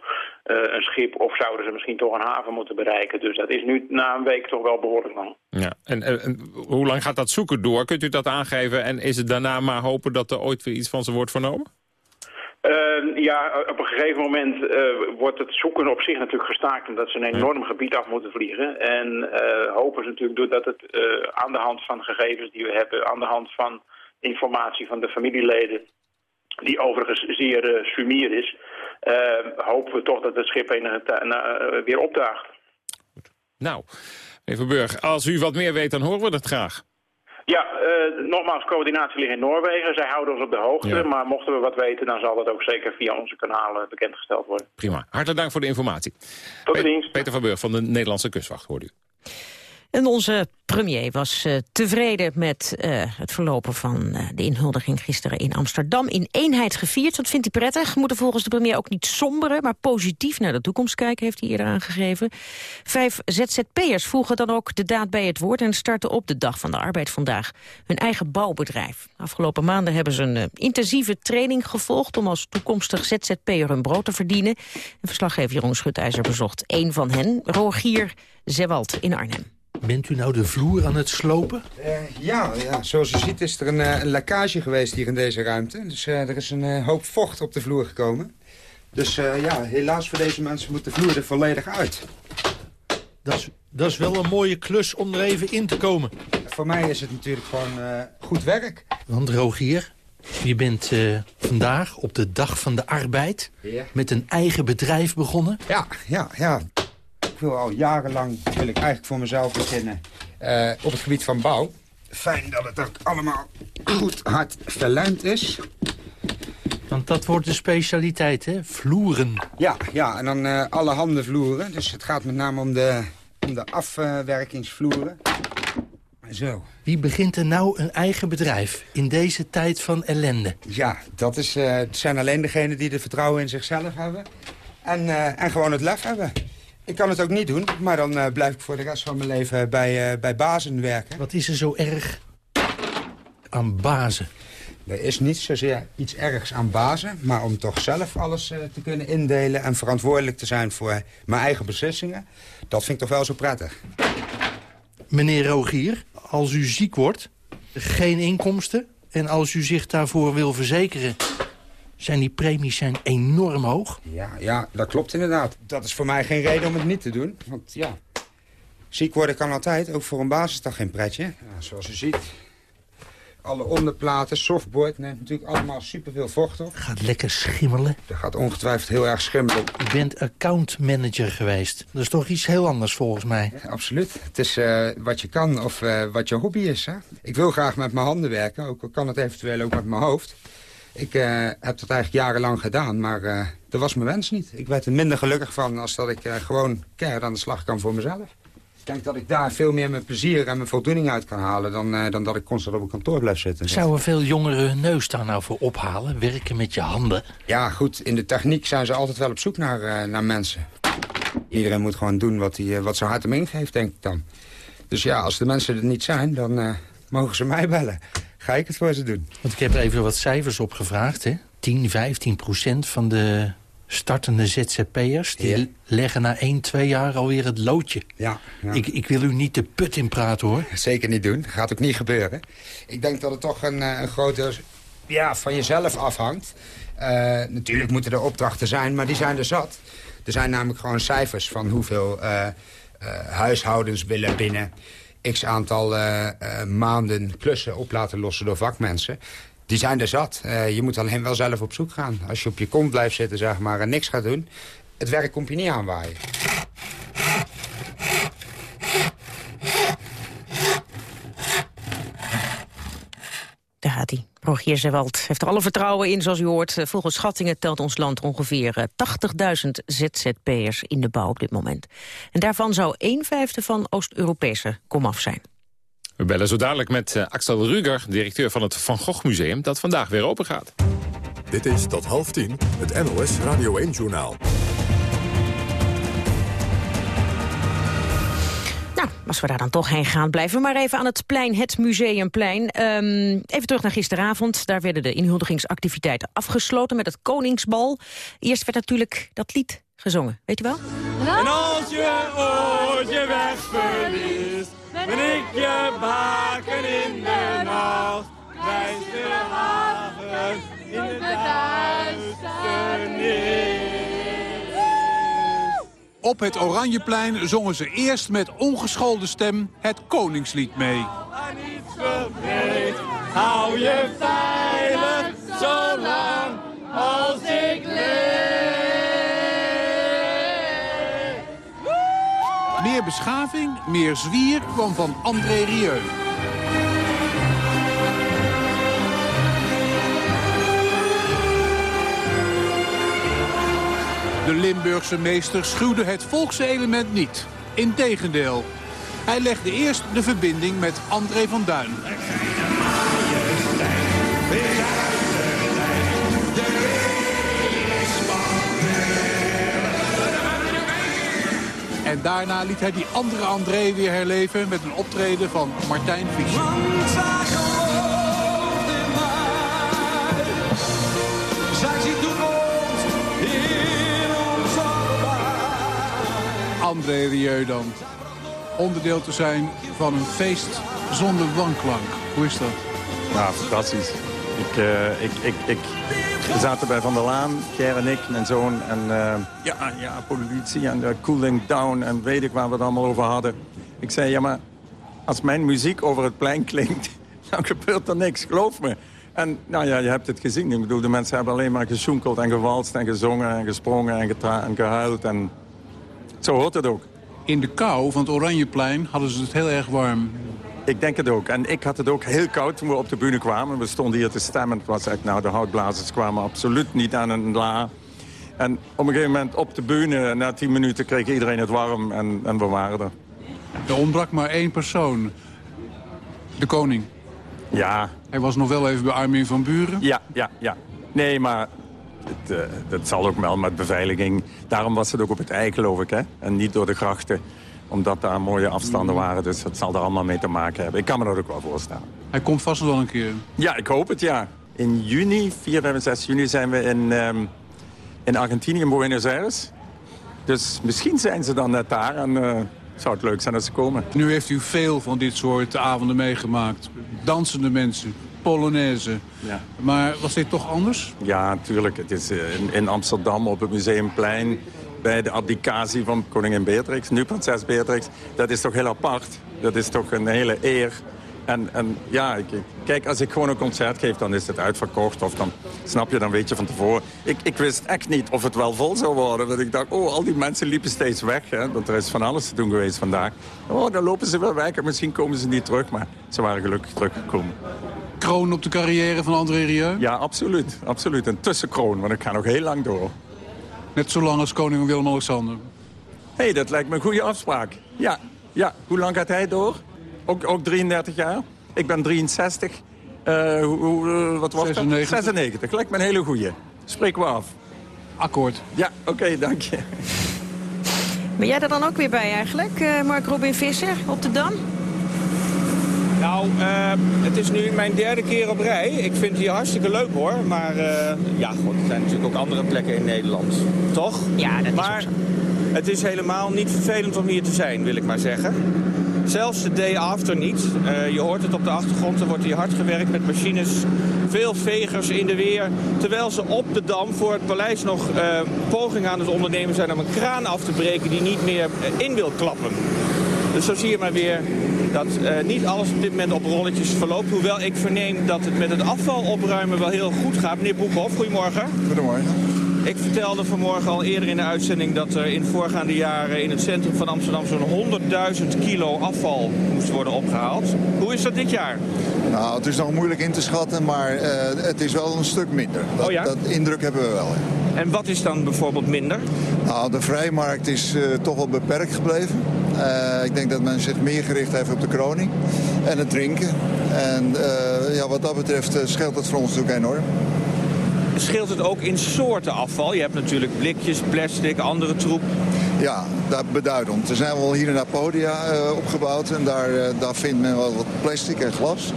eh, een schip, of zouden ze misschien toch een haven moeten bereiken. Dus dat is nu na een week toch wel behoorlijk lang. Ja. En, en- en hoe lang gaat dat zoeken door? Kunt u dat aangeven? En is het daarna maar hopen dat er ooit weer iets van ze wordt vernomen? Uh, ja, op een gegeven moment eh, wordt het zoeken op zich natuurlijk gestaakt... omdat ze een enorm gebied af moeten vliegen. En eh, hopen ze natuurlijk doordat het eh, aan de hand van gegevens die we hebben... aan de hand van informatie van de familieleden... die overigens zeer sumier is... Uh, hopen we toch dat het schip enige weer opdaagt. Nou, meneer Verburg, als u wat meer weet, dan horen we dat graag. Ja, uh, nogmaals, coördinatie ligt in Noorwegen. Zij houden ons op de hoogte, ja. maar mochten we wat weten... dan zal dat ook zeker via onze kanalen bekendgesteld worden. Prima. Hartelijk dank voor de informatie. Tot de dienst. Peter van Burg van de Nederlandse Kustwacht, hoort u. En onze premier was uh, tevreden met uh, het verlopen van uh, de inhuldiging gisteren in Amsterdam. In eenheid gevierd, dat vindt hij prettig. Moeten volgens de premier ook niet somberen, maar positief naar de toekomst kijken, heeft hij eerder aangegeven. Vijf ZZP'ers voegen dan ook de daad bij het woord en starten op de Dag van de Arbeid vandaag hun eigen bouwbedrijf. Afgelopen maanden hebben ze een intensieve training gevolgd om als toekomstig ZZP'er hun brood te verdienen. En verslaggever Jeroen Schutijzer bezocht één van hen, Rogier Zewald in Arnhem. Bent u nou de vloer aan het slopen? Uh, ja, ja, zoals u ziet is er een, uh, een lekkage geweest hier in deze ruimte. Dus uh, er is een hoop vocht op de vloer gekomen. Dus ja, helaas voor deze mensen moet de vloer er volledig uit. Dat is, dat is wel een mooie klus om er even in te komen. Voor mij is het natuurlijk gewoon goed werk. Want Rogier, je bent vandaag op de Dag van de Arbeid... Ja. met een eigen bedrijf begonnen. Ja, ja, ja wil al jarenlang wil ik eigenlijk voor mezelf beginnen uh, op het gebied van bouw. Fijn dat het ook allemaal goed hard verlijmd is. Want dat wordt de specialiteit, hè? Vloeren. Ja, ja en dan uh, alle handen vloeren. Dus het gaat met name om de, om de afwerkingsvloeren. Zo. Wie begint er nou een eigen bedrijf in deze tijd van ellende? Ja, dat is, uh, het zijn alleen degenen die de vertrouwen in zichzelf hebben. En, en gewoon het lef hebben. Ik kan het ook niet doen, maar dan uh, blijf ik voor de rest van mijn leven bij, uh, bij bazen werken. Wat is er zo erg aan bazen? Er is niet zozeer iets ergs aan bazen, maar om toch zelf alles uh, te kunnen indelen... en verantwoordelijk te zijn voor mijn eigen beslissingen, dat vind ik toch wel zo prettig. Meneer Rogier, als u ziek wordt, geen inkomsten... en als u zich daarvoor wil verzekeren, zijn die premies zijn enorm hoog. Ja, ja, dat klopt inderdaad. Dat is voor mij geen reden om het niet te doen. Want ja, ziek worden kan altijd. Ook voor een baas is dat geen pretje. Ja, zoals u ziet, alle onderplaten, softboard, neemt natuurlijk allemaal superveel vocht op. Gaat lekker schimmelen. Dat gaat ongetwijfeld heel erg schimmelen. U bent accountmanager geweest. Dat is toch iets heel anders volgens mij. Ja, absoluut. Het is uh, wat je kan of uh, wat je hobby is. Hè? Ik wil graag met mijn handen werken, ook al kan het eventueel ook met mijn hoofd. Ik uh, heb dat eigenlijk jarenlang gedaan, maar dat was mijn wens niet. Ik werd er minder gelukkig van als dat ik gewoon keihard aan de slag kan voor mezelf. Ik denk dat ik daar veel meer mijn plezier en mijn voldoening uit kan halen... dan, dan dat ik constant op een kantoor blijf zitten. Zouden veel jongeren hun neus daar nou voor ophalen? Werken met je handen? Ja, goed. In de techniek zijn ze altijd wel op zoek naar, naar mensen. Iedereen moet gewoon doen wat, hij, wat zijn hart hem ingeeft, denk ik dan. Dus ja, als de mensen er niet zijn, dan mogen ze mij bellen. Ga ik het voor ze doen. Want ik heb even wat cijfers opgevraagd, hè? 10, 15 procent van de startende ZZP'ers... die ja. leggen na 1, 2 jaar alweer het loodje. Ja, ja. Ik, ik wil u niet de put in praten, hoor. Zeker niet doen. Gaat ook niet gebeuren. Ik denk dat het toch een, een grote... Ja, van jezelf afhangt. Uh, natuurlijk moeten er opdrachten zijn, maar die zijn er zat. Er zijn namelijk gewoon cijfers van hoeveel uh, uh, huishoudens willen binnen... x aantal maanden klussen op laten lossen door vakmensen die zijn er zat. Uh, je moet alleen wel zelf op zoek gaan. Als je op je kont blijft zitten zeg maar, en niks gaat doen... het werk komt je niet aanwaaien. Daar gaat hij. Rogier Zewald heeft er alle vertrouwen in, zoals u hoort. Volgens schattingen telt ons land ongeveer 80.000 ZZP'ers in de bouw op dit moment. En daarvan zou een vijfde van Oost-Europese komaf zijn. We bellen zo dadelijk met uh, Axel Ruger, directeur van het Van Gogh Museum... dat vandaag weer open gaat. Dit is tot half tien het NOS Radio 1-journaal. Nou, als we daar dan toch heen gaan, blijven we maar even aan het plein, het Museumplein. Um, even terug naar gisteravond. Daar werden de inhuldigingsactiviteiten afgesloten met het Koningsbal. Eerst werd natuurlijk dat lied gezongen. Weet u wel? En als je ooit je weg verliest, ben ik je baken in de nacht. Op het Oranjeplein zongen ze eerst met ongeschoolde stem het Koningslied mee. Hou je veilig zolang als ik leef. Meer beschaving, meer zwier kwam van André Rieu. De Limburgse meester schuwde het volkse element niet. Integendeel. Hij legde eerst de verbinding met André van Duin. En daarna liet hij die andere André weer herleven met een optreden van Martijn Fischer. André Rieu dan. Onderdeel te zijn van een feest zonder wanklank. Hoe is dat? Nou, fantastisch. Ik, uh, ik, ik, ik, we zaten bij Van der Laan, Ger en ik, mijn zoon. En uh, ja, ja, politie en de cooling down en weet ik waar we het allemaal over hadden. Ik zei, ja, maar als mijn muziek over het plein klinkt, <laughs> dan gebeurt er niks, geloof me. En nou ja, je hebt het gezien. Ik bedoel, de mensen hebben alleen maar gesjoenkeld en gewalst en gezongen en gesprongen en, en gehuild. En zo hoort het ook. In de kou van het Oranjeplein hadden ze het heel erg warm. Ik denk het ook. En ik had het ook heel koud toen we op de bühne kwamen. We stonden hier te stemmen. Het was echt, nou, de houtblazers kwamen absoluut niet aan een la. En op een gegeven moment op de bühne, na tien minuten, kreeg iedereen het warm en, en we waren er. Er ontbrak maar één persoon. De koning. Ja. Hij was nog wel even bij Armin van Buren. Ja, ja, ja. Nee, maar het, uh, dat zal ook wel met beveiliging. Daarom was het ook op het ei, geloof ik, hè? En niet door de grachten omdat daar mooie afstanden waren. Dus het zal er allemaal mee te maken hebben. Ik kan me dat ook wel voorstellen. Hij komt vast nog wel een keer. Ja, ik hoop het, ja. In juni, 4 en 6 juni, zijn we in, um, in Argentinië, in Buenos Aires. Dus misschien zijn ze dan net daar en uh, zou het leuk zijn dat ze komen. Nu heeft u veel van dit soort avonden meegemaakt. Dansende mensen. Polonaise. Ja. Maar was dit toch anders? Ja, natuurlijk. Het is eh, in, in Amsterdam op het Museumplein bij de abdicatie van koningin Beatrix, nu prinses Beatrix. Dat is toch heel apart. Dat is toch een hele eer. En, en ja, kijk, als ik gewoon een concert geef, dan is het uitverkocht. Of dan, snap je, dan weet je van tevoren. Ik, ik wist echt niet of het wel vol zou worden. Want ik dacht, oh, al die mensen liepen steeds weg. Hè, want er is van alles te doen geweest vandaag. Oh, dan lopen ze weer weg en misschien komen ze niet terug. Maar ze waren gelukkig teruggekomen. Kroon op de carrière van André Rieu? Ja, absoluut. absoluut. Een tussenkroon, want ik ga nog heel lang door. Net zo lang als koning Willem-Alexander. Hé, hey, dat lijkt me een goede afspraak. Ja, ja. Hoe lang gaat hij door? Ook, ook 33 jaar? Ik ben 63. Eh, hoe, hoe, eh, wat was 96. dat? 96. Lijkt me een hele goede. Spreken we af. Akkoord. Ja, oké, dank je. Ben jij er dan ook weer bij eigenlijk, eh, Mark Robin Visser, op de Dam? Nou, eh, het is nu mijn derde keer op rij. Ik vind het hier hartstikke leuk hoor. Maar eh, ja, goed, er zijn natuurlijk ook andere plekken in Nederland. Toch? Ja, dat is maar het is helemaal niet vervelend om hier te zijn, wil ik maar zeggen. Zelfs de day after niet. Eh, je hoort het op de achtergrond, er wordt hier hard gewerkt met machines. Veel vegers in de weer. Terwijl ze op de Dam voor het paleis nog eh pogingen aan het ondernemen zijn om een kraan af te breken die niet meer in wil klappen. Dus zo zie je maar weer dat eh, niet alles op dit moment op rolletjes verloopt. Hoewel ik verneem dat het met het afval opruimen wel heel goed gaat. Meneer Boekhoff, goedemorgen. Goedemorgen. Ik vertelde vanmorgen al eerder in de uitzending dat er in voorgaande jaren in het centrum van Amsterdam zo'n 100.000 kilo afval moest worden opgehaald. Hoe is dat dit jaar? Nou, het is nog moeilijk in te schatten, maar eh, het is wel een stuk minder. Dat, Oh ja? dat indruk hebben we wel. En wat is dan bijvoorbeeld minder? Nou, de vrijmarkt is eh, toch wel beperkt gebleven. Eh, ik denk dat men zich meer gericht heeft op de kroning en het drinken. En eh, ja, wat dat betreft eh, scheelt het voor ons natuurlijk enorm. Scheelt het ook in soorten afval? Je hebt natuurlijk blikjes, plastic, andere troep. Ja, dat beduidend. Er zijn wel hier en daar podia opgebouwd en daar, daar vindt men wel wat plastic en glas.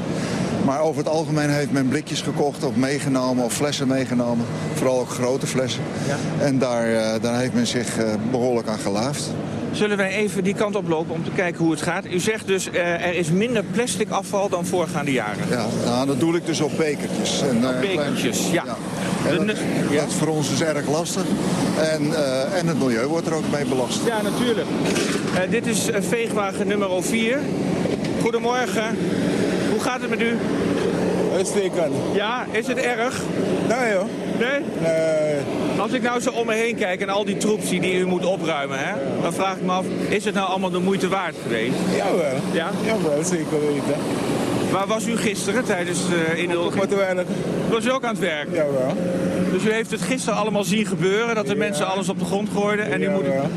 Maar over het algemeen heeft men blikjes gekocht of meegenomen of flessen meegenomen. Vooral ook grote flessen. En daar, daar heeft men zich eh, behoorlijk aan gelaafd. Zullen wij even die kant oplopen om te kijken hoe het gaat? U zegt dus eh, er is minder plastic afval dan voorgaande jaren. Ja, nou, dat doe ik dus op bekertjes. En, eh, bekertjes, ja. En dat, dat is voor ons dus erg lastig. En, eh, en het milieu wordt er ook mee belast. Ja, natuurlijk. Eh, dit is veegwagen nummer 4. Goedemorgen. Hoe gaat het met u? Uitstekend. Ja, is het erg? Nee joh. Nee? Als ik nou zo om me heen kijk en al die troep zie die u moet opruimen, hè, dan vraag ik me af, is het nou allemaal de moeite waard geweest? Jawel. Ja? Jawel, zeker weten. Waar was u gisteren tijdens de inhuldiging? Te weinig. Was u ook aan het werk? Jawel. Dus u heeft het gisteren allemaal zien gebeuren, dat de mensen alles op de grond gooiden en u moet... Jawel.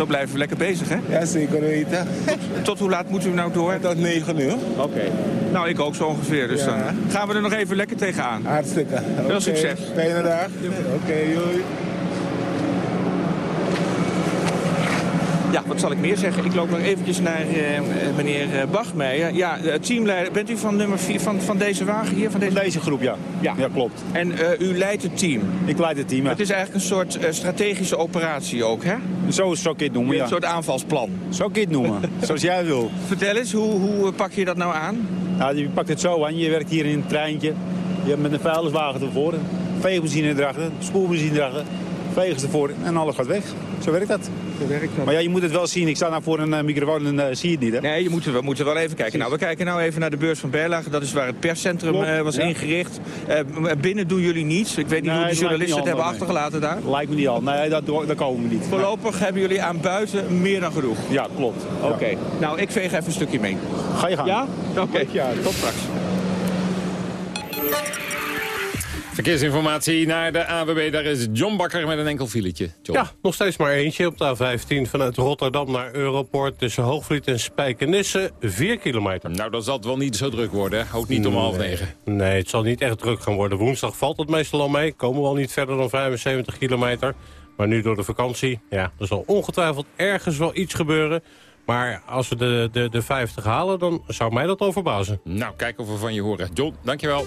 Zo blijven we lekker bezig, hè? Ja, zeker weten. Tot, tot hoe laat moet u nou door? Tot 9 uur. Oké. Nou, ik ook zo ongeveer, dus Ja. dan gaan we er nog even lekker tegenaan. Hartstikke. Veel succes. Fijne dag. Oké, joei. Ja, wat zal ik meer zeggen? Ik loop nog eventjes naar eh, meneer eh, Bachmeijer. Ja, eh, teamleider. Bent u van nummer 4 van, van deze wagen hier? Van deze, groep, ja. Ja, klopt. En u leidt het team? Ik leid het team, ja. Het is eigenlijk een soort strategische operatie ook, hè? Zo zou ik het noemen, ja. Een soort aanvalsplan. Zou ik het noemen, <laughs> zoals jij wil. Vertel eens, hoe, hoe pak je dat nou aan? Ja, je pakt het zo aan, je werkt hier in een treintje. Je hebt met een vuilniswagen ervoor, veegmachine erachter, spoelmachine erachter, vegers ervoor en alles gaat weg. Zo werkt dat. Zo werkt dat. Maar ja, je moet het wel zien. Ik sta nou voor een eh, microfoon en eh, zie je het niet, hè? Nee, je moet, we moeten wel even kijken. Nou, we kijken nou even naar de beurs van Berlage. Dat is waar het perscentrum eh, was ja. ingericht. Eh, binnen doen jullie niets. Ik weet niet Nee, hoe de journalisten het hebben achtergelaten daar. Lijkt me niet al. Nee, dat, dat komen we niet. Voorlopig hebben jullie aan buiten meer dan genoeg. Ja, klopt. Oké. Nou, ik veeg even een stukje mee. Ga je gang. Ja? Oké. Ja, Tot straks. Verkeersinformatie naar de AWB. Daar is John Bakker met een enkel filetje. John. Ja, nog steeds maar eentje op de A15 vanuit Rotterdam naar Europort... tussen Hoogvliet en Spijkenisse, 4 kilometer. Nou, dan zal het wel niet zo druk worden. hè? Ook niet om half Nee. negen. Nee, het zal niet echt druk gaan worden. Woensdag valt het meestal al mee. Komen we al niet verder dan 75 kilometer. Maar nu door de vakantie, ja, er zal ongetwijfeld ergens wel iets gebeuren. Maar als we de, de, de 50 halen, dan zou mij dat al verbazen. Nou, kijk of we van je horen. John, dankjewel.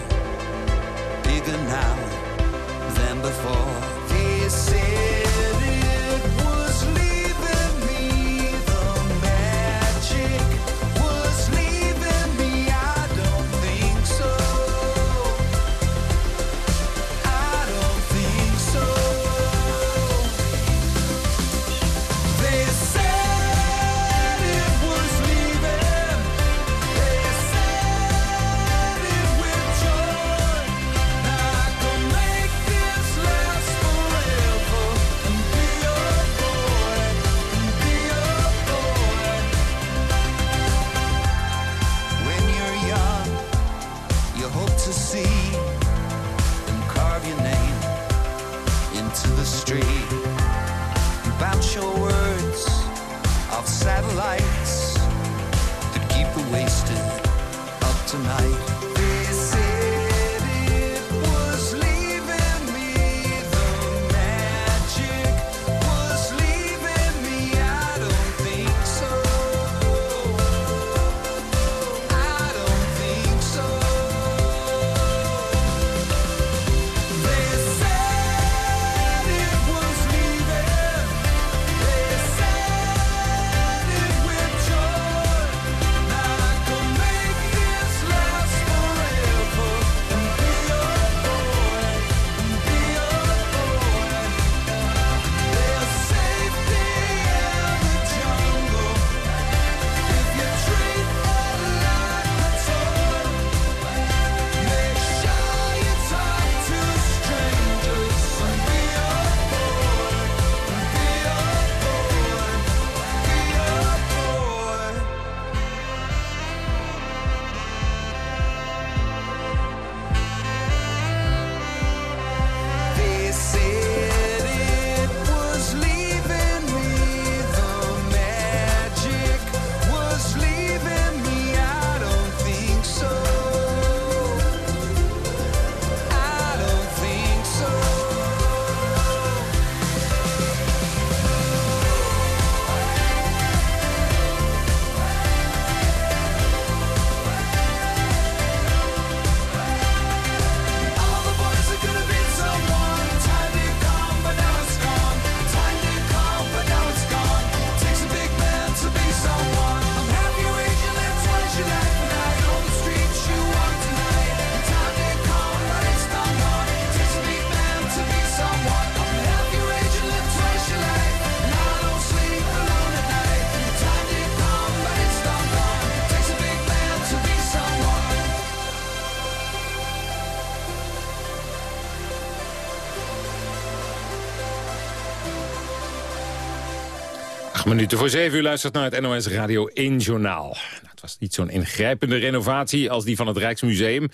Acht minuten voor zeven uur luistert naar het NOS Radio 1 Journaal. Nou, het was niet zo'n ingrijpende renovatie als die van het Rijksmuseum.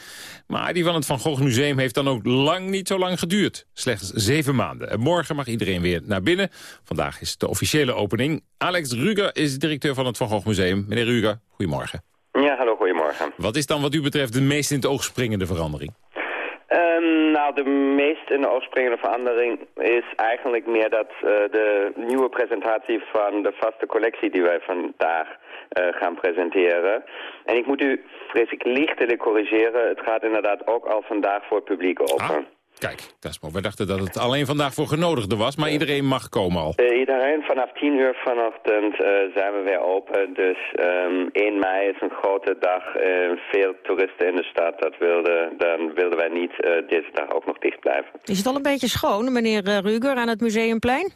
Maar die van het Van Gogh Museum heeft dan ook lang niet zo lang geduurd. Slechts zeven maanden. En morgen mag iedereen weer naar binnen. Vandaag is de officiële opening. Alex Ruger is directeur van het Van Gogh Museum. Meneer Ruger, goedemorgen. Ja, hallo, goedemorgen. Wat is dan wat u betreft de meest in het oog springende verandering? Ehm, nou, de meest in de oog springende verandering is eigenlijk meer dat eh, de nieuwe presentatie van de vaste collectie die wij vandaag eh, gaan presenteren. En ik moet u, vrees ik, lichtelijk corrigeren. Het gaat inderdaad ook al vandaag voor het publiek open. Kijk, dat is mooi. We dachten dat het alleen vandaag voor genodigden was, maar iedereen mag komen al. Eh, iedereen vanaf 10 uur vanochtend eh, zijn we weer open. Dus ehm 1 mei is een grote dag. eh, veel toeristen in de stad. Dat wilde, dan wilden wij niet eh, deze dag ook nog dicht blijven. Is het al een beetje schoon, meneer Ruger, aan het Museumplein?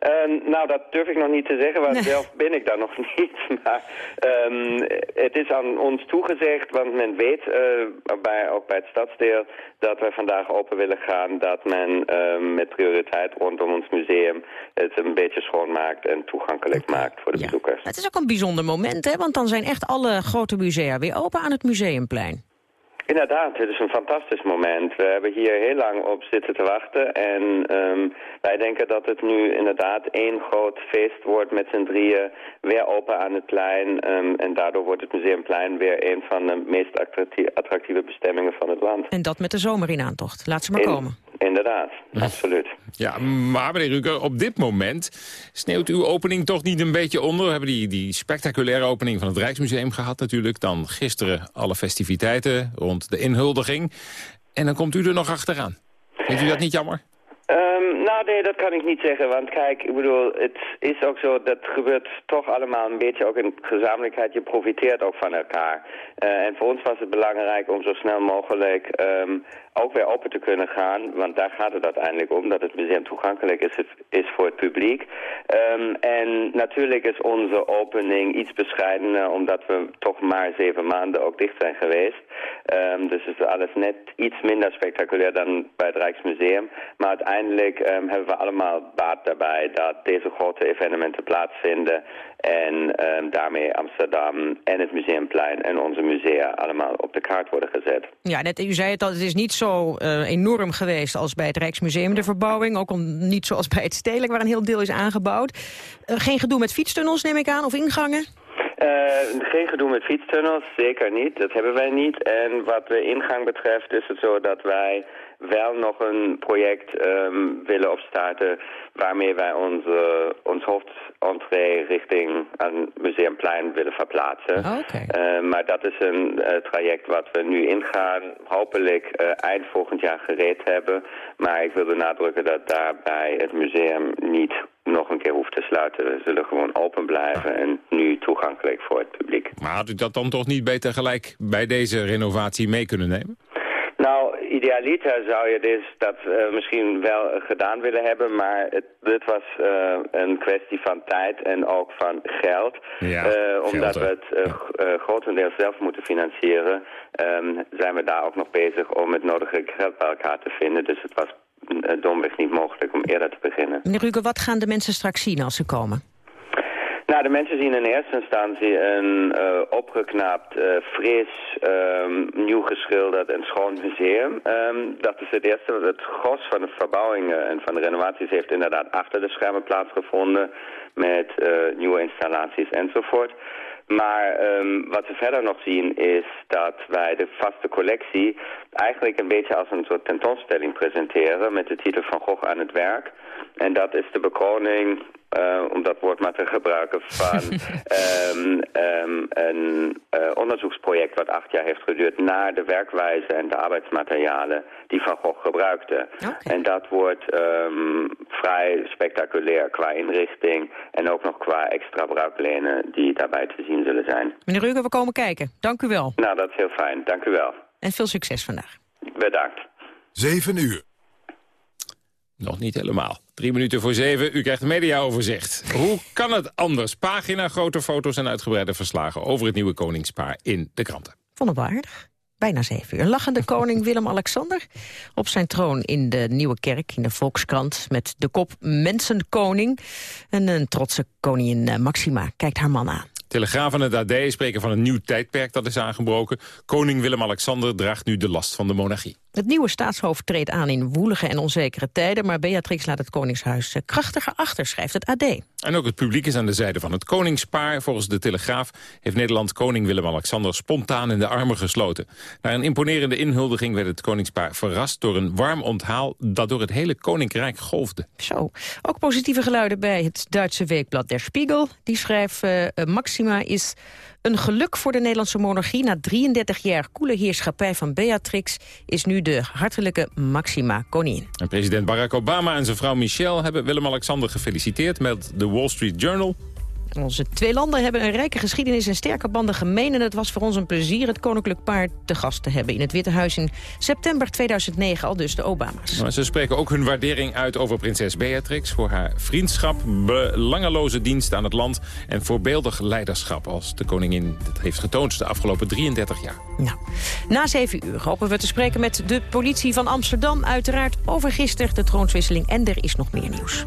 Eh, nou, dat durf ik nog niet te zeggen, want zelf ben ik daar nog <laughs> niet. Maar ehm, het is aan ons toegezegd, want men weet, eh, bij, ook bij het stadsdeel, dat we vandaag open willen gaan. Dat men ehm, met prioriteit rondom ons museum het een beetje schoonmaakt en toegankelijk maakt voor de bezoekers. Het is ook een bijzonder moment, hè? Want dan zijn echt alle grote musea weer open aan het Museumplein. Inderdaad, het is een fantastisch moment. We hebben hier heel lang op zitten te wachten. En ehm, wij denken dat het nu inderdaad één groot feest wordt met z'n drieën weer open aan het plein. Ehm, en daardoor wordt het Museumplein weer een van de meest attractie- attractieve bestemmingen van het land. En dat met de zomer in aantocht. Laat ze maar In- komen. Inderdaad, absoluut. Ja, maar meneer Ruker, op dit moment sneeuwt uw opening toch niet een beetje onder. We hebben die, die spectaculaire opening van het Rijksmuseum gehad natuurlijk. Dan gisteren alle festiviteiten rond de inhuldiging. En dan komt u er nog achteraan. Vindt u dat niet jammer? Ehm, nou nee, dat kan ik niet zeggen. Want kijk, ik bedoel, het is ook zo, dat gebeurt toch allemaal een beetje ook in gezamenlijkheid. Je profiteert ook van elkaar. Eh, en voor ons was het belangrijk om zo snel mogelijk ehm, ook weer open te kunnen gaan. Want daar gaat het uiteindelijk om, dat het museum toegankelijk is, is voor het publiek. Ehm, en natuurlijk is onze opening iets bescheidener, omdat we toch maar zeven maanden ook dicht zijn geweest. Ehm, dus is alles net iets minder spectaculair dan bij het Rijksmuseum. Maar uiteindelijk ehm, hebben we allemaal baat daarbij dat deze grote evenementen plaatsvinden. En daarmee Amsterdam en het Museumplein en onze musea allemaal op de kaart worden gezet. Ja, net, u zei het al, het is niet zo eh, enorm geweest als bij het Rijksmuseum, de verbouwing. Ook om, niet zoals bij het Stedelijk, waar een heel deel is aangebouwd. Eh, geen gedoe met fietstunnels, neem ik aan, of ingangen? Eh, geen gedoe met fietstunnels, zeker niet. Dat hebben wij niet. En wat de ingang betreft is het zo dat wij wel nog een project ehm, willen opstarten... waarmee wij onze, ons hoofdentree richting aan Museumplein willen verplaatsen. Eh, maar dat is een eh, traject wat we nu ingaan. Hopelijk eh, eind volgend jaar gereed hebben. Maar ik wil benadrukken dat daarbij het museum niet nog een keer hoeft te sluiten. We zullen gewoon open blijven en nu toegankelijk voor het publiek. Maar had u dat dan toch niet beter gelijk bij deze renovatie mee kunnen nemen? Idealiter zou je dus dat eh, misschien wel gedaan willen hebben, maar het, dit was eh, een kwestie van tijd en ook van geld. Ja, Eh, omdat geld, we het eh, eh, grotendeels zelf moeten financieren, ehm, zijn we daar ook nog bezig om het nodige geld bij elkaar te vinden. Dus het was domweg niet mogelijk om eerder te beginnen. Meneer Ruger, wat gaan de mensen straks zien als ze komen? Nou, de mensen zien in eerste instantie een eh, opgeknapt, eh, fris, ehm, nieuw geschilderd en schoon museum. Ehm, dat is het eerste. Het gros van de verbouwingen en van de renovaties heeft inderdaad achter de schermen plaatsgevonden. Met eh, nieuwe installaties enzovoort. Maar ehm, wat we verder nog zien is dat wij de vaste collectie eigenlijk een beetje als een soort tentoonstelling presenteren met de titel van Gogh aan het werk. En dat is de bekroning, eh, om dat woord maar te gebruiken, van <laughs> ehm, ehm, een eh, onderzoeksproject wat acht jaar heeft geduurd naar de werkwijze en de arbeidsmaterialen die Van Gogh gebruikte. En dat wordt ehm, vrij spectaculair qua inrichting en ook nog qua extra bruiklenen die daarbij te zien zullen zijn. Meneer Ruger, we komen kijken. Dank u wel. Nou, dat is heel fijn. Dank u wel. En veel succes vandaag. Bedankt. 7 uur. Nog niet helemaal. Drie minuten voor zeven, u krijgt een mediaoverzicht. Hoe kan het anders? Pagina, grote foto's en uitgebreide verslagen... over het nieuwe koningspaar in de kranten. Vond het wel aardig. Bijna zeven uur. Lachende koning Willem-Alexander op zijn troon in de Nieuwe Kerk, in de Volkskrant, met de kop Mensenkoning. En een trotse koningin eh, Maxima kijkt haar man aan. Telegraaf en het AD spreken van een nieuw tijdperk dat is aangebroken. Koning Willem-Alexander draagt nu de last van de monarchie. Het nieuwe staatshoofd treedt aan in woelige en onzekere tijden... maar Beatrix laat het Koningshuis eh, krachtiger achter, schrijft het AD. En ook het publiek is aan de zijde van het koningspaar. Volgens de Telegraaf heeft Nederland koning Willem-Alexander spontaan in de armen gesloten. Na een imponerende inhuldiging werd het koningspaar verrast door een warm onthaal dat door het hele koninkrijk golfde. Zo. Ook positieve geluiden bij het Duitse weekblad Der Spiegel. Die schrijft eh, eh, Maxima is een geluk voor de Nederlandse monarchie. Na 33 jaar koele heerschappij van Beatrix is nu de hartelijke Maxima koningin. En president Barack Obama en zijn vrouw Michelle hebben Willem-Alexander gefeliciteerd met de Wall Street Journal. Onze twee landen hebben een rijke geschiedenis en sterke banden gemeen... en het was voor ons een plezier het koninklijk paar te gast te hebben... in het Witte Huis in september 2009, al dus de Obama's. Maar ze spreken ook hun waardering uit over prinses Beatrix... voor haar vriendschap, belangeloze dienst aan het land... en voorbeeldig leiderschap als de koningin dat heeft getoond de afgelopen 33 jaar. Nou, na zeven uur hopen we te spreken met de politie van Amsterdam... uiteraard over gisteren de troonswisseling en er is nog meer nieuws.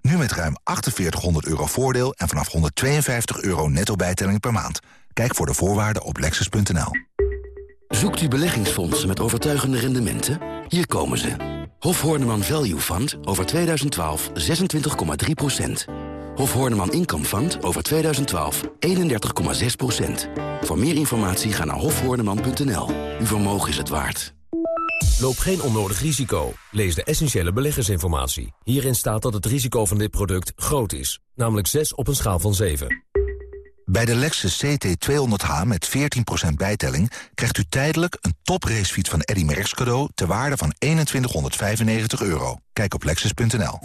Nu met ruim 4800 euro voordeel en vanaf 152 euro netto bijtelling per maand. Kijk voor de voorwaarden op lexus.nl. Zoekt u beleggingsfondsen met overtuigende rendementen? Hier komen ze. Hof Horneman Value Fund over 2012 26,3% Hof Horneman Income Fund over 2012 31,6% Voor meer informatie ga naar hofhoorneman.nl. Uw vermogen is het waard. Loop geen onnodig risico. Lees de essentiële beleggersinformatie. Hierin staat dat het risico van dit product groot is. Namelijk 6 op een schaal van 7. Bij de Lexus CT200H met 14% bijtelling krijgt u tijdelijk een topracefiets van Eddy Merckx cadeau ter waarde van 2195 euro. Kijk op lexus.nl.